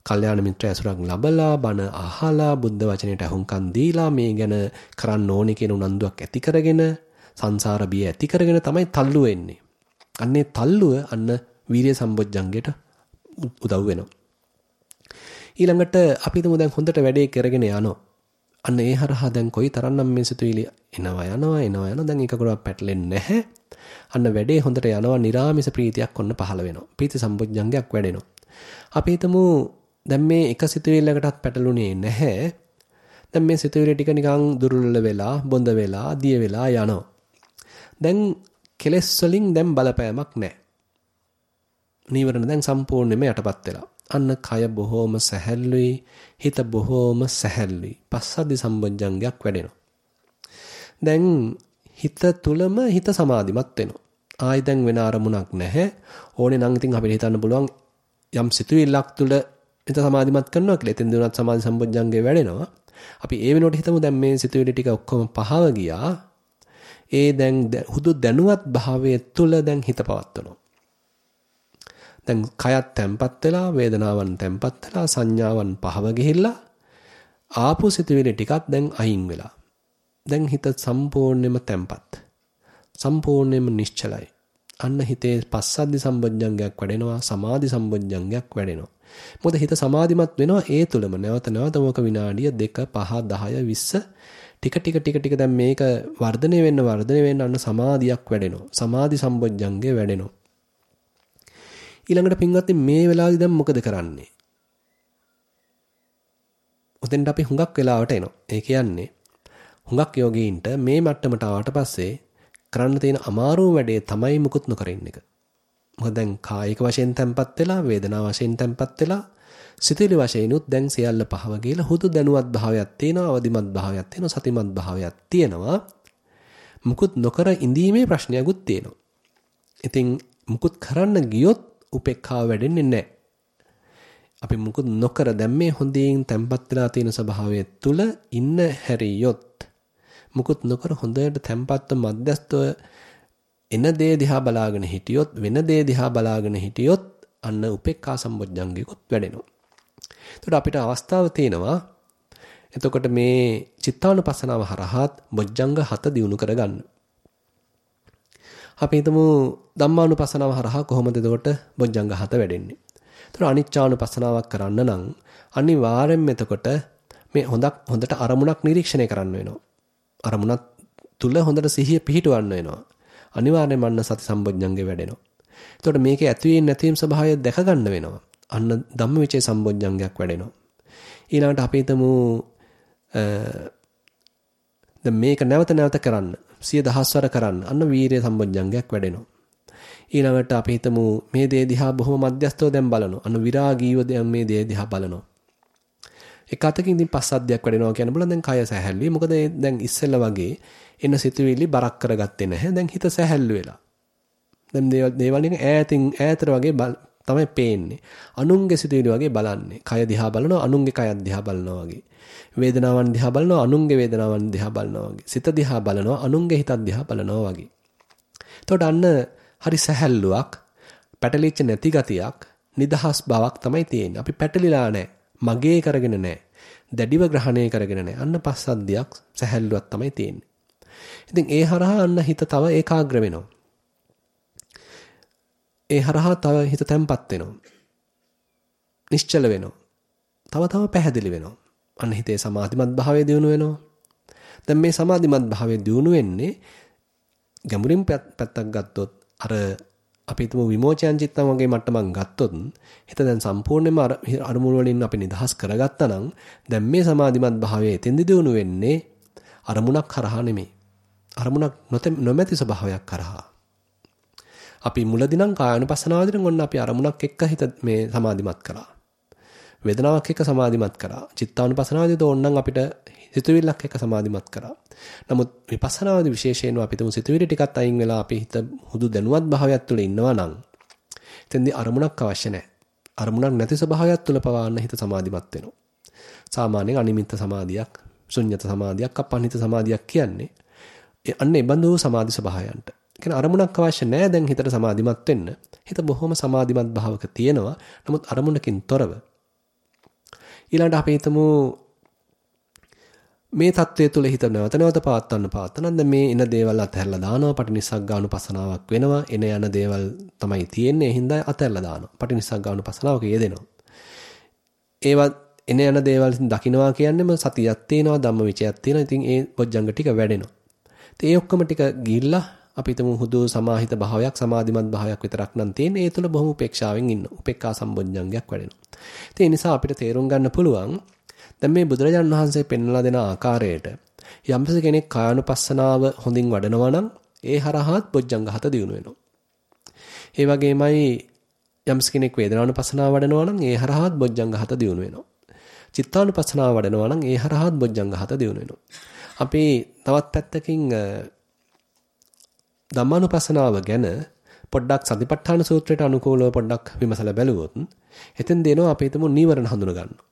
කල්යාණ මිත්‍ර ඇසුරක් ලබලා බණ අහලා බුද්ධ වචනයට අහුම්කම් දීලා මේ ගැන කරන්න ඕනේ කියන උනන්දුවක් ඇති කරගෙන සංසාර බිය ඇති කරගෙන තමයි තල්ලු වෙන්නේ. අන්නේ තල්ලුව අන්න වීරිය සම්බොජ්ජංගයට උදව් වෙනවා. ඊළඟට අපි තුමු දැන් හොඳට වැඩේ කරගෙන යනවා. අන්න ඒ හරහා දැන් කොයි තරම්නම් මේ සිතුවිලි එනවා යනවා එනවා යනවා දැන් එකකටවත් පැටලෙන්නේ නැහැ. අන්න වැඩේ හොඳට යනවා නිරාමිස ප්‍රීතියක් ඔන්න පහළ වෙනවා. ප්‍රීති සම්බොජ්ජංගයක් වැඩෙනවා. අපි හිතමු දැන් මේ එක සිතුවිල්ලකටත් පැටලුනේ නැහැ. දැන් මේ සිතුවිලි ටික නිකන් දුර්වල වෙලා, බොඳ වෙලා, දිය වෙලා යනවා. දැන් කෙලෙස් වලින් දැන් බලපෑමක් නැහැ. නීවරණ දැන් සම්පූර්ණයෙන්ම යටපත් වෙලා. අන්න කය බොහෝම සැහැල්ලුයි, හිත බොහෝම සැහැල්ලුයි. පස්සද්ධි සම්බොජ්ජංගයක් වැඩෙනවා. දැන් හිත තුලම හිත සමාධිමත් වෙනවා. ආයි දැන් වෙන අරමුණක් නැහැ. ඕනේ නම් ඉතින් අපිට හිතන්න පුළුවන් යම් සිතුවිල්ලක් තුල හිත සමාධිමත් කරනවා කියලා. එතෙන් දුනත් සමාධි සම්බොජ්ජංගේ වැඩෙනවා. අපි ඒ වෙනකොට හිතමු දැන් මේ සිතුවිලි ටික ඔක්කොම පහව ගියා. ඒ දැන් හුදු දැනුවත් භාවයේ තුල දැන් හිත පවත්වනවා. දැන් කයත් තැම්පත් වෙලා වේදනාවන් තැම්පත් වෙලා සංඥාවන් පහව ගිහිල්ලා ආපු සිතුවිලි ටිකක් දැන් අයින් වෙලා. දැන් හිත සම්පූර්ණයෙන්ම තැම්පත්. සම්පූර්ණයෙන්ම නිශ්චලයි. අන්න හිතේ පස්සද්ධි සම්බොජ්ජංගයක් වැඩෙනවා සමාධි සම්බොජ්ජංගයක් වැඩෙනවා. මොකද හිත සමාධිමත් වෙනවා ඒ තුලම නැවත නැවත මොක විනාඩිය 2 5 10 20 ටික ටික ටික ටික දැන් මේක වර්ධනය වෙන්න වර්ධනය වෙන්න අන්න සමාධියක් වැඩෙනවා. සමාධි සම්බොජ්ජංගේ වැඩෙනවා. ඊළඟට පින්වත්නි මේ වෙලාවේදී දැන් මොකද කරන්නේ? උතෙන්ට අපි හුඟක් වෙලාවට එනවා. ඒ කියන්නේ හුඟක් යෝගීන්ට මේ මට්ටමට ආවට පස්සේ කරන්න තියෙන අමාරුම වැඩේ තමයි මුකුත් නොකර ඉන්න එක. මොකද දැන් කායික වශයෙන් තැම්පත් වෙලා වේදනා වශයෙන් තැම්පත් වෙලා සිතුවිලි වශයෙන්ුත් දැන් සියල්ල පහව ගිහලා හුදු දැනුවත් භාවයක් තියෙනවා අවදිමත් භාවයක් තියෙනවා සතිමත් භාවයක් තියෙනවා. මුකුත් නොකර ඉඳීමේ ප්‍රශ්නයක්ුත් තියෙනවා. ඉතින් මුකුත් කරන්න ගියොත් උපේක්ඛාව වැඩෙන්නේ නැහැ. අපි මුකුත් නොකර දැන් මේ හොඳින් තැම්පත් වෙලා තියෙන ස්වභාවය තුල ඉන්න හැරියොත් මුකුත් නොකර හොඳට තැම්පත්ව මධ්‍යස්තව එන දේ දිහා බලාගෙන හිටියොත් වෙන දේ දිහා බලාගෙන හිටියොත් අන්න උපේක්ඛා සම්බොජ්ජංගිකුත් වැඩෙනවා එතකොට අපිට අවස්ථාව තියෙනවා එතකොට මේ චිත්තානුපස්සනාව හරහාත් බොජ්ජංග හත දිනු කරගන්න. අපි හිතමු ධම්මානුපස්සනාව හරහා කොහොමද එතකොට බොජ්ජංග හත වැඩෙන්නේ? ඒතර අනිච්චානුපස්සනාවක් කරන්න නම් අනිවාර්යෙන්ම එතකොට මේ හොඳක් හොඳට අරමුණක් නිරීක්ෂණය කරන්න වෙනවා. අරමුණක් තුල හොඳට සිහිය පිහිටවන්න වෙනවා. අනිවාර්යෙන්ම අන්න සති සම්බොජ්ජංගේ වැඩෙනවා. එතකොට මේකේ ඇතිවීම නැතිවීම ස්වභාවය දැක ගන්න වෙනවා. අන්න ධම්මවිචේ සම්බොජ්ජංගයක් වැඩෙනවා. ඊළඟට අපි හිතමු දැන් මේක නැවත නැවත කරන්න සිය දහස්වර කරන්න අන්න වීරිය සම්බොජ්ජංගයක් වැඩෙනවා. ඊළඟට අපි හිතමු මේ දේ දිහා බොහොම මධ්‍යස්තව දැන් බලනවා. අන්න විරාගීව දැන් මේ දේ දිහා බලනවා. එක අතකින් ඉතින් පස්සද්ධියක් වැඩෙනවා කියන බල දැන් කය සැහැල්ලුයි. මොකද දැන් ඉස්සෙල්ලා වගේ එන සිතුවිලි බරක් කරගත්තේ නැහැ. දැන් හිත සැහැල්ලු වෙලා. දැන් දේවල් නිකන් ඈතින් ඈතට වගේ තමයි පේන්නේ. අනුන්ගේ සිතුවිලි වගේ බලන්නේ. කය දිහා බලනවා අනුන්ගේ කය දිහා බලනවා වගේ. වේදනාවන් දිහා බලනවා අනුන්ගේ වේදනාවන් දිහා බලනවා වගේ. සිත දිහා බලනවා අනුන්ගේ හිතක් දිහා බලනවා වගේ. එතකොට අන්න හරි සැහැල්ලුවක්, පැටලිච්ච නැති ගතියක්, නිදහස් බවක් තමයි තියෙන්නේ. අපි පැටලිලා නැහැ. මගේ කරගෙන නැහැ. දැඩිව ග්‍රහණය කරගෙන නැහැ. අන්න පස්සද්ධියක්, සැහැල්ලුවක් තමයි තියෙන්නේ. ඉතින් ඒ හරහා අන්න හිත තව ඒකාග්‍ර වෙනවා. ඒ හරහා තව හිත තැම්පත් වෙනවා. නිශ්චල වෙනවා. තව තව පැහැදිලි වෙනවා. අන්න හිතේ සමාධිමත් භාවය දියුණු වෙනවා. දැන් මේ සමාධිමත් භාවය දියුණු වෙන්නේ ගැඹුරින් පැත්තක් ගත්තොත් අර අපි හිතමු විමෝචයන් චිත්තම් වගේ මට්ටමක් ගත්තොත් හිත දැන් සම්පූර්ණයෙන්ම අරමුණු වලින් අපි නිදහස් කරගත්තා නම් දැන් මේ සමාධිමත් භාවය එතෙන්දි දියුණු වෙන්නේ අරමුණක් කරහා නෙමෙයි. අරමුණක් නොමැති ස්වභාවයක් කරහා. අපි මුලදී නම් කායानुපස්සනාවේදී ඔන්න අපි අරමුණක් එක්ක හිත මේ සමාධිමත් කරා. වේදනාවක් එක්ක සමාධිමත් කරා. චිත්තානුපස්සනාවේදී ඕනනම් අපිට සිතුවිල්ලක් එක්ක සමාධිමත් කරා. නමුත් විපස්සනාවේදී විශේෂයෙන්ම අපි තුමු සිතුවිලි ටිකත් අයින් වෙලා අපි හිත හුදු දැනුවත් භාවයක් තුළ ඉන්නවා නම් එතෙන්දී අරමුණක් අවශ්‍ය නැහැ. අරමුණක් නැති ස්වභාවයක් තුළ පවාන්න හිත සමාධිමත් වෙනවා. සාමාන්‍යයෙන් අනිමිත්ත සමාධියක්, ශුන්්‍යත සමාධියක්, අපන්හිත සමාධියක් කියන්නේ අන්න ඒ බඳු සමාධි ස්වභාවයන්ට. කියන්නේ අරමුණක් අවශ්‍ය නැහැ දැන් හිතට සමාධිමත් වෙන්න. හිත බොහොම සමාධිමත් භාවක තියෙනවා. නමුත් අරමුණකින් තොරව. ඊළඟට අපි හිතමු මේ தත්වයේ තුල හිත නැවත නැවත පවත්වන්න පවත්වන දැන් මේ එන දේවල් අතහැරලා දානවා. පටිනිස්සග්ගානුපසනාවක් වෙනවා. එන යන දේවල් තමයි තියෙන්නේ. හින්දා අතහැරලා දානවා. පටිනිස්සග්ගානුපසනාවක යෙදෙනවා. ඒවත් එන යන දේවල් දකින්නවා කියන්නේම සතියක් තියෙනවා ධම්මවිචයක් තියෙනවා. ඉතින් ඒ බොජ්ජංග ටික වැඩෙනවා. ඉතින් ඒ ඔක්කොම ටික ගිහිල්ලා අපි හිතමු හුදු සමාහිත භාවයක් සමාධිමත් භාවයක් විතරක් නම් තියෙන්නේ. ඒ තුල බොහොම උපේක්ෂාවෙන් ඉන්න. උපේක්ඛා සම්බොජ්ජංගයක් වැඩෙනවා. ඉතින් ඒ නිසා අපිට තේරුම් ගන්න පුළුවන් දැන් මේ බුදුරජාණන් වහන්සේ පෙන්වලා දෙන ආකාරයට යම්ස කෙනෙක් කායानुපස්සනාව හොඳින් වඩනවා නම් ඒ හරහාත් බොජ්ජංග හත දිනු වෙනවා. ඒ වගේමයි යම්ස කෙනෙක් වේදනානුපස්සනාව වඩනවා නම් ඒ හරහාත් බොජ්ජංග හත දිනු වෙනවා. චිත්තානුපස්සනාව වඩනවා නම් ඒ හරහාත් බොජ්ජංග හත දිනු වෙනවා. අපි තවත් පැත්තකින් ධම්මානුපස්සනාව ගැන පොඩ්ඩක් සතිපට්ඨාන සූත්‍රයට අනුකූලව පොඩ්ඩක් විමසලා බැලුවොත් එතෙන් දෙනවා අපි හිතමු නීවරණ හඳුන ගන්නවා.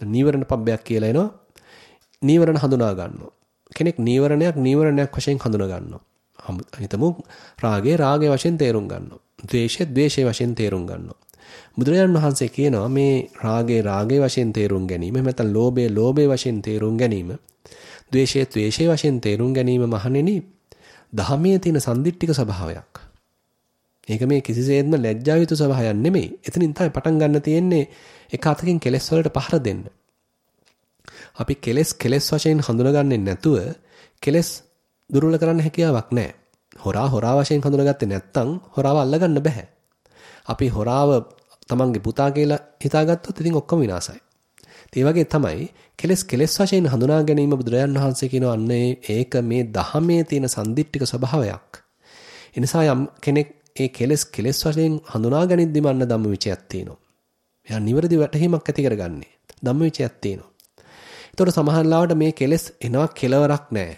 නීවරණ පබ්බයක් කියලා එනවා. නීවරණ හඳුනා ගන්නවා. කෙනෙක් නීවරණයක් නීවරණයක් වශයෙන් හඳුනා ගන්නවා. හිතමු රාගේ රාගේ වශයෙන් තේරුම් ගන්නවා. ද්වේෂය ද්වේෂයේ වශයෙන් තේරුම් ගන්නවා. බුදුරජාණන් වහන්සේ කියනවා මේ රාගේ රාගේ වශයෙන් තේරුම් ගැනීම එහෙම නැත්නම් ලෝභය ලෝභයේ වශයෙන් තේරුම් ගැනීම ද්වේෂය ද්වේෂයේ වශයෙන් තේරුම් ගැනීම මහණෙනි දහමේ තියෙන සම්දිට්ඨික ස්වභාවයක්. ඒක මේ කිසිසේත්ම ලැජ්ජා යුතු ස්වභාවයක් නෙමෙයි. එතනින් තමයි පටන් ගන්න තියෙන්නේ එක අතකින් කෙලෙස් වලට පහර දෙන්න. අපි කෙලෙස් කෙලෙස් වශයෙන් හඳුනගන්නේ නැතුව කෙලෙස් දුර්වල කරන්න හැකියාවක් නැහැ. හොරා හොරා වශයෙන් හඳුනගත්තේ නැත්නම් හොරාව අල්ලගන්න බෑ. අපි හොරාව තමන්ගේ පුතා කියලා හිතාගත්තොත් ඉතින් ඔක්කොම විනාසයි. ඒ වගේ තමයි කෙලස් කෙලස් වශයෙන් හඳුනා ගැනීම බුදුරජාන් වහන්සේ කියනවා අන්න ඒක මේ දහමේ තියෙන සම්දිට්ඨික ස්වභාවයක්. එනිසා යම් කෙනෙක් ඒ කෙලස් කෙලස් වශයෙන් හඳුනා ගනිද්දිම අන්න ධම්මවිචයක් තියෙනවා. එයා නිවැරදි වැටහීමක් ඇති කරගන්නේ. ධම්මවිචයක් තියෙනවා. ඒතකොට සමහර ලාවට මේ කෙලස් එනවා කෙලවරක් නැහැ.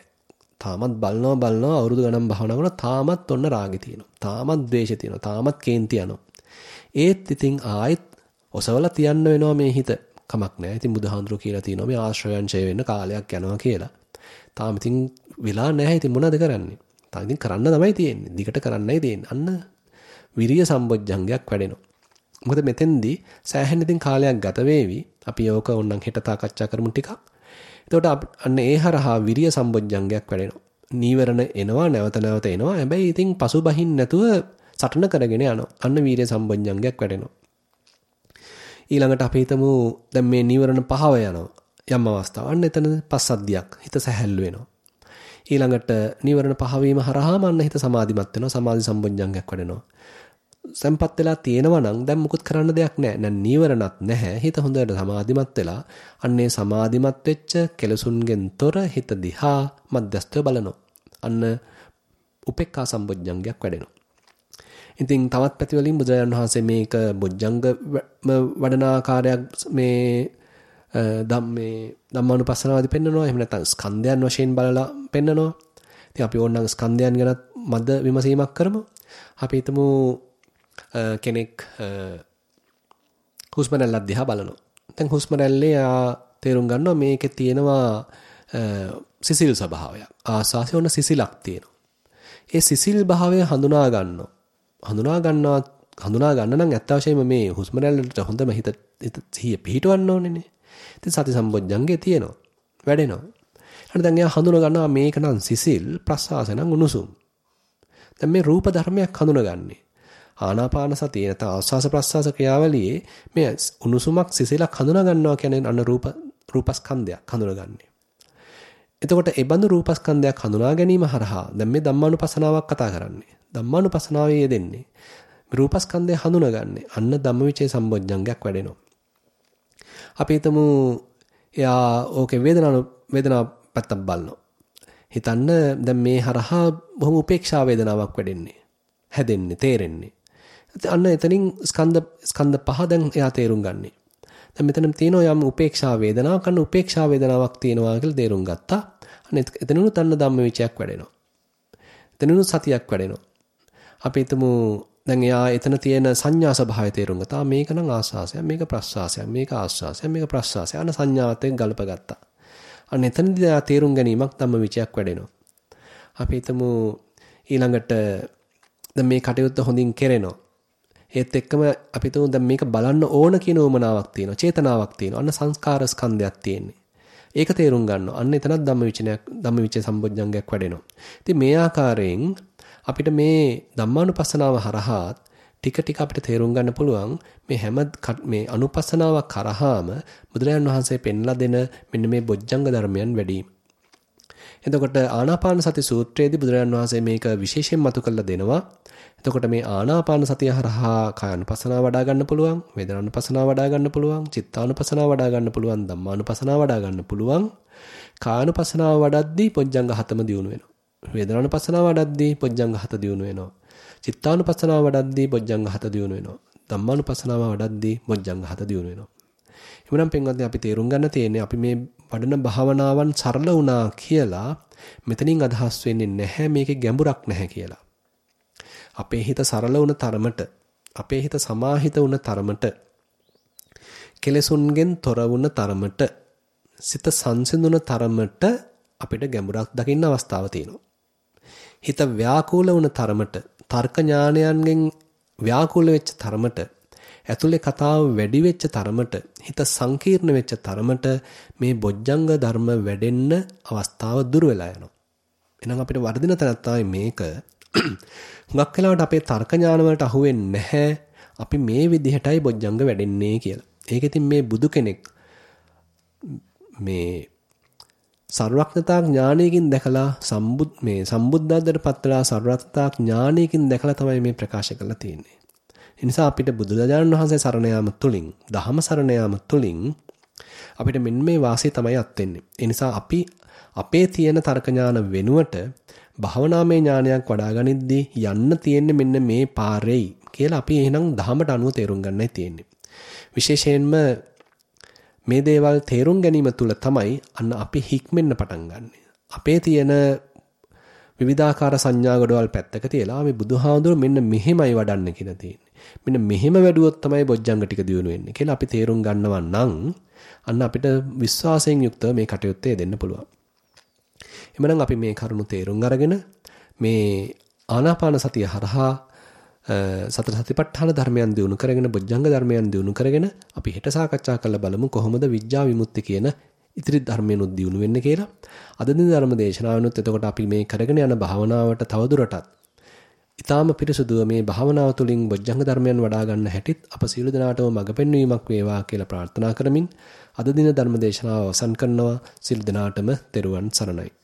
තාමත් බලනවා බලනවා අවුරුදු ගණන් භාවනා කරනවා තාමත් ඔන්න රාගෙ තියෙනවා. තාමත් ද්වේෂෙ තියෙනවා. තාමත් කේන්ති යනවා. ඒත් ඉතින් ආයෙත් ඔසවලා තියන්න වෙනවා මේ හිත. කමක් නැහැ. ඉතින් බුදුහාඳුරු කියලා තියෙනවා මේ ආශ්‍රයයන් ඡය වෙන්න කාලයක් යනවා කියලා. තාම ඉතින් වෙලා නැහැ. ඉතින් මොනවද කරන්නේ? තාම ඉතින් කරන්න තමයි තියෙන්නේ. දිගට කරන්නයි තියෙන්නේ. අන්න විරිය සම්බොජ්ජංගයක් වැඩෙනවා. මොකද මෙතෙන්දී සෑහෙන ඉතින් කාලයක් ගත වේවි. අපි යෝක ඕනනම් හෙට තාකච්ඡා කරමු ටිකක්. එතකොට අන්න ඒ හරහා විරිය සම්බොජ්ජංගයක් වැඩෙනවා. නීවරණ එනවා නැවත නැවත එනවා. හැබැයි ඉතින් පසුබහින් නැතුව සටන කරගෙන යනවා. අන්න වීරිය සම්බොජ්ජංගයක් වැඩෙනවා. ඊළඟට අපි හිතමු දැන් මේ නීවරණ පහව යනවා. යම් අවස්ථාවක්. අන්න එතන පස්සද්ධියක්. හිත සැහැල්ලු වෙනවා. ඊළඟට නීවරණ පහ වීම හරහාම අන්න හිත සමාධිමත් වෙනවා. සමාධි සම්බොජ්ජංගයක් වැඩෙනවා. සම්පත් වෙලා තියෙනවා නම් දැන් මුකුත් කරන්න දෙයක් නැහැ. දැන් නීවරණත් නැහැ. හිත හොඳට සමාධිමත් වෙලා අන්නේ සමාධිමත් වෙච්ච කෙලසුන්ගෙන් තොර හිත දිහා මධ්‍යස්ථව බලනවා. අන්න උපේක්ඛා සම්බොජ්ජංගයක් වැඩෙනවා. ඉතින් තවත් පැතිවලින් බුදුරජාණන් වහන්සේ මේක බොජ්ජංග වඩන ආකාරයක් මේ ධම්මේ ධම්මානුපස්සනාවදී පෙන්නනවා. එහෙම නැත්නම් ස්කන්ධයන් වශයෙන් බලලා පෙන්නනවා. ඉතින් අපි ඕනනම් ස්කන්ධයන් ගැන මද විමසීමක් කරමු. අපි හිතමු eh, කෙනෙක් eh, හුස්ම රැල්ලක් දිහා බලනවා. දැන් හුස්ම රැල්ලේ තේරුම් ගන්නවා මේකේ තියෙනවා eh, සිසිල් ස්වභාවයක්. ආස්වාසිය ඔන්න සිසිලක් තියෙනවා. ඒ සිසිල් භාවය හඳුනා ගන්නවා. හඳුනා ගන්නවා හඳුනා ගන්න නම් ඇත්ත වශයෙන්ම මේ හුස්ම රැල්ලට හොඳම හිත හිත සිහිය පිහිටවන්න ඕනේනේ. ඉතින් සති සම්බොජ්ජංගේ තියෙනවා. වැඩෙනවා. හරි දැන් එයා හඳුනා ගන්නවා මේක නම් සිසිල් ප්‍රසආස නම් උණුසුම්. දැන් මේ රූප ධර්මයක් හඳුනගන්නේ. ආනාපාන සතිය නැත්නම් ආස්වාස ප්‍රස්වාස ක්‍රියාවලියේ මේ උණුසුමක් සිසිලක් හඳුනා ගන්නවා කියන්නේ අන්න රූප රූපස්කන්ධයක් හඳුනගන්නේ. එතකොට ඒ බඳු රූපස්කන්ධයක් හඳුනා ගැනීම හරහා දැන් මේ ධම්මානුපස්සනාවක් කතා කරන්නේ. ධම්මානුපස්සනාවේ යෙදෙන්නේ. රූපස්කන්ධය හඳුනගන්නේ. අන්න ධම්මවිචේ සම්බොජ්ජංගයක් වැඩෙනවා. අපි හිතමු එයා ඕකේ වේදනාව වේදනාව පැත්තක් බලනවා. හිතන්න දැන් මේ හරහා බොහොම උපේක්ෂා වේදනාවක් වැඩෙන්නේ. හැදෙන්නේ, තේරෙන්නේ. අන්න එතනින් ස්කන්ධ ස්කන්ධ පහ දැන් එයා තේරුම් ගන්නේ. දැන් මෙතන තියෙනවා යම් උපේක්ෂා වේදනාවක් අන්න උපේක්ෂා වේදනාවක් තියෙනවා කියලා තේරුම් ගත්තා. අන්න එතනිනුත් අන්න ධම්මවිචයක් වැඩෙනවා. එතනිනුත් සතියක් වැඩෙනවා. අපි හිතමු දැන් එයා එතන තියෙන සංඥා ස්වභාවය තේරුම් ගත්තා. මේක නම් ආස්වාසයක්, මේක ප්‍රස්වාසයක්, මේක ආස්වාසයක්, මේක ප්‍රස්වාසයක්. අන්න සංඥාවත් එක්ක ගලපගත්තා. අන්න එතනදී එයා තේරුම් ගැනීමක් ධම්මවිචයක් වැඩෙනවා. අපි හිතමු ඊළඟට දැන් මේ කටයුත්ත හොඳින් කෙරෙනවා. ඒත් එක්කම අපි තුමු දැන් මේක බලන්න ඕන කියන උමනාවක් තියෙනවා. චේතනාවක් තියෙනවා. අන්න සංස්කාර ස්කන්ධයක් තියෙන්නේ. ඒක තේරුම් ගන්නවා. අන්න එතනත් ධම්මවිචනයක් ධම්මවිචේ සම්බොජ්ජංගයක් වැඩෙනවා. ඉතින් මේ ආකාරයෙන් අපිට මේ ධම්මානුපස්සනාව හරහා ටික ටික අපිට තේරුම් ගන්න පුළුවන් මේ හැම මේ අනුපස්සනාවක් කරාම බුදුරජාණන් වහන්සේ පෙන්ලා දෙන මෙන්න මේ බොජ්ජංග ධර්මයන් වැඩිම. එතකොට ආනාපාන සති සූත්‍රයේදී බුදුරජාණන් වහන්සේ මේක විශේෂයෙන් මතු කරලා දෙනවා. එතකොට මේ ආනාපාන සතිය හරහා කායानुපසනාව වඩා ගන්න පුළුවන්, වේදනානුපසනාව වඩා ගන්න පුළුවන්, චිත්තානුපසනාව වඩා ගන්න පුළුවන්, ධම්මානුපසනාව වඩා ගන්න පුළුවන්. කායानुපසනාව වඩද්දී පොඥංග හතම දියුණු වෙනවා. වේදනානුපසනාව වඩද්දී පොඥංග හත දියුණු වෙනවා. චිත්තානුපසනාව වඩද්දී පොඥංග හත දියුණු වෙනවා. ධම්මානුපසනාව වඩද්දී පොඥංග හත දියුණු වෙනවා. එමුනම් පින්වත්නි අපි තේරුම් ගන්න තියෙන්නේ අපි මේ වඩන භාවනාවන් සරල වුණා කියලා මෙතනින් අදහස් වෙන්නේ නැහැ මේකේ ගැඹුරක් නැහැ කියලා. අපේ හිත සරල වුණ තරමට අපේ හිත සමාහිත වුණ තරමට කෙලෙසුන්ගෙන් තොර වුණ තරමට සිත සංසිඳුන තරමට අපිට ගැඹුරක් දකින්න අවස්ථාව තියෙනවා. හිත ව්‍යාකූල වුණ තරමට තර්ක ඥානයන්ගෙන් ව්‍යාකූල වෙච්ච තරමට ඇතුලේ කතාව වැඩි වෙච්ච තරමට හිත සංකීර්ණ වෙච්ච තරමට මේ බොජ්ජංග ධර්ම වැඩෙන්න අවස්ථාව දුර වෙලා යනවා. එහෙනම් අපිට වර්ධින තැනක් තමයි මේක. හුඟක් වෙලාවට අපේ තර්ක ඥාන වලට අහු නැහැ. අපි මේ විදිහටයි බොජ්ජංග වැඩෙන්නේ කියලා. ඒක ඉතින් මේ බුදු කෙනෙක් මේ සර්වඥතා ඥානයකින් දැකලා සම්බුද් මේ සම්බුද්ධත්වයට පත්වලා සර්වඥතා ඥානයකින් දැකලා තමයි මේ ප්‍රකාශ කරලා තියෙන්නේ. ඒ නිසා අපිට බුදුරජාණන් වහන්සේ සරණ යාම තුලින්, දහම සරණ යාම තුලින් අපිට මෙන්න මේ වාසිය තමයි අත් වෙන්නේ. ඒ නිසා අපි අපේ තියෙන තර්ක ඥාන වෙනුවට භාවනාමය ඥානයක් වඩා ගනිද්දී යන්න තියෙන්නේ මෙන්න මේ පාරෙයි කියලා අපි එහෙනම් දහමට අනුව තේරුම් ගන්නයි තියෙන්නේ. විශේෂයෙන්ම මේ දේවල් තේරුම් ගැනීම තුළ තමයි අන්න අපි හික්මෙන්න පටන් ගන්නෙ. අපේ තියෙන විවිධාකාර සංඥා ගොඩවල් පැත්තක තියලා මේ බුදුහාමුදුරු මෙන්න මෙහෙමයි වඩන්න කියලා තියෙන්නේ. මෙන්න මෙහෙම වැඩුවොත් තමයි බොජ්ජංග ටික දියුණු වෙන්නේ කියලා අපි තේරුම් ගන්නවා නම් අන්න අපිට විශ්වාසයෙන් යුක්තව මේ කටයුත්තේ දෙන්න පුළුවන්. එමනම් අපි මේ කරුණු තේරුම් අරගෙන මේ ආනාපාන සතිය හරහා සතර සතිපට්ඨාන ධර්මයන් දිනු කරගෙන බොජ්ජංග ධර්මයන් දිනු කරගෙන අපි හෙට සාකච්ඡා කරලා බලමු කොහොමද විඥා විමුක්ති කියන ඉතිරි ධර්මයන්ුත් දිනු වෙන්නේ කියලා. අද දින ධර්ම දේශනාවනොත් එතකොට අපි මේ කරගෙන යන භාවනාවට තවදුරටත් ඊටාම පිරිසුදුව මේ භාවනාව තුළින් බොජ්ජංග ධර්මයන් වඩා ගන්න හැටිත් අප සියලු දෙනාටම මඟ පෙන්වීමක් වේවා කියලා ප්‍රාර්ථනා කරමින් අද දින ධර්ම දේශනාව අවසන් කරනවා සියලු දෙනාටම තෙරුවන් සරණයි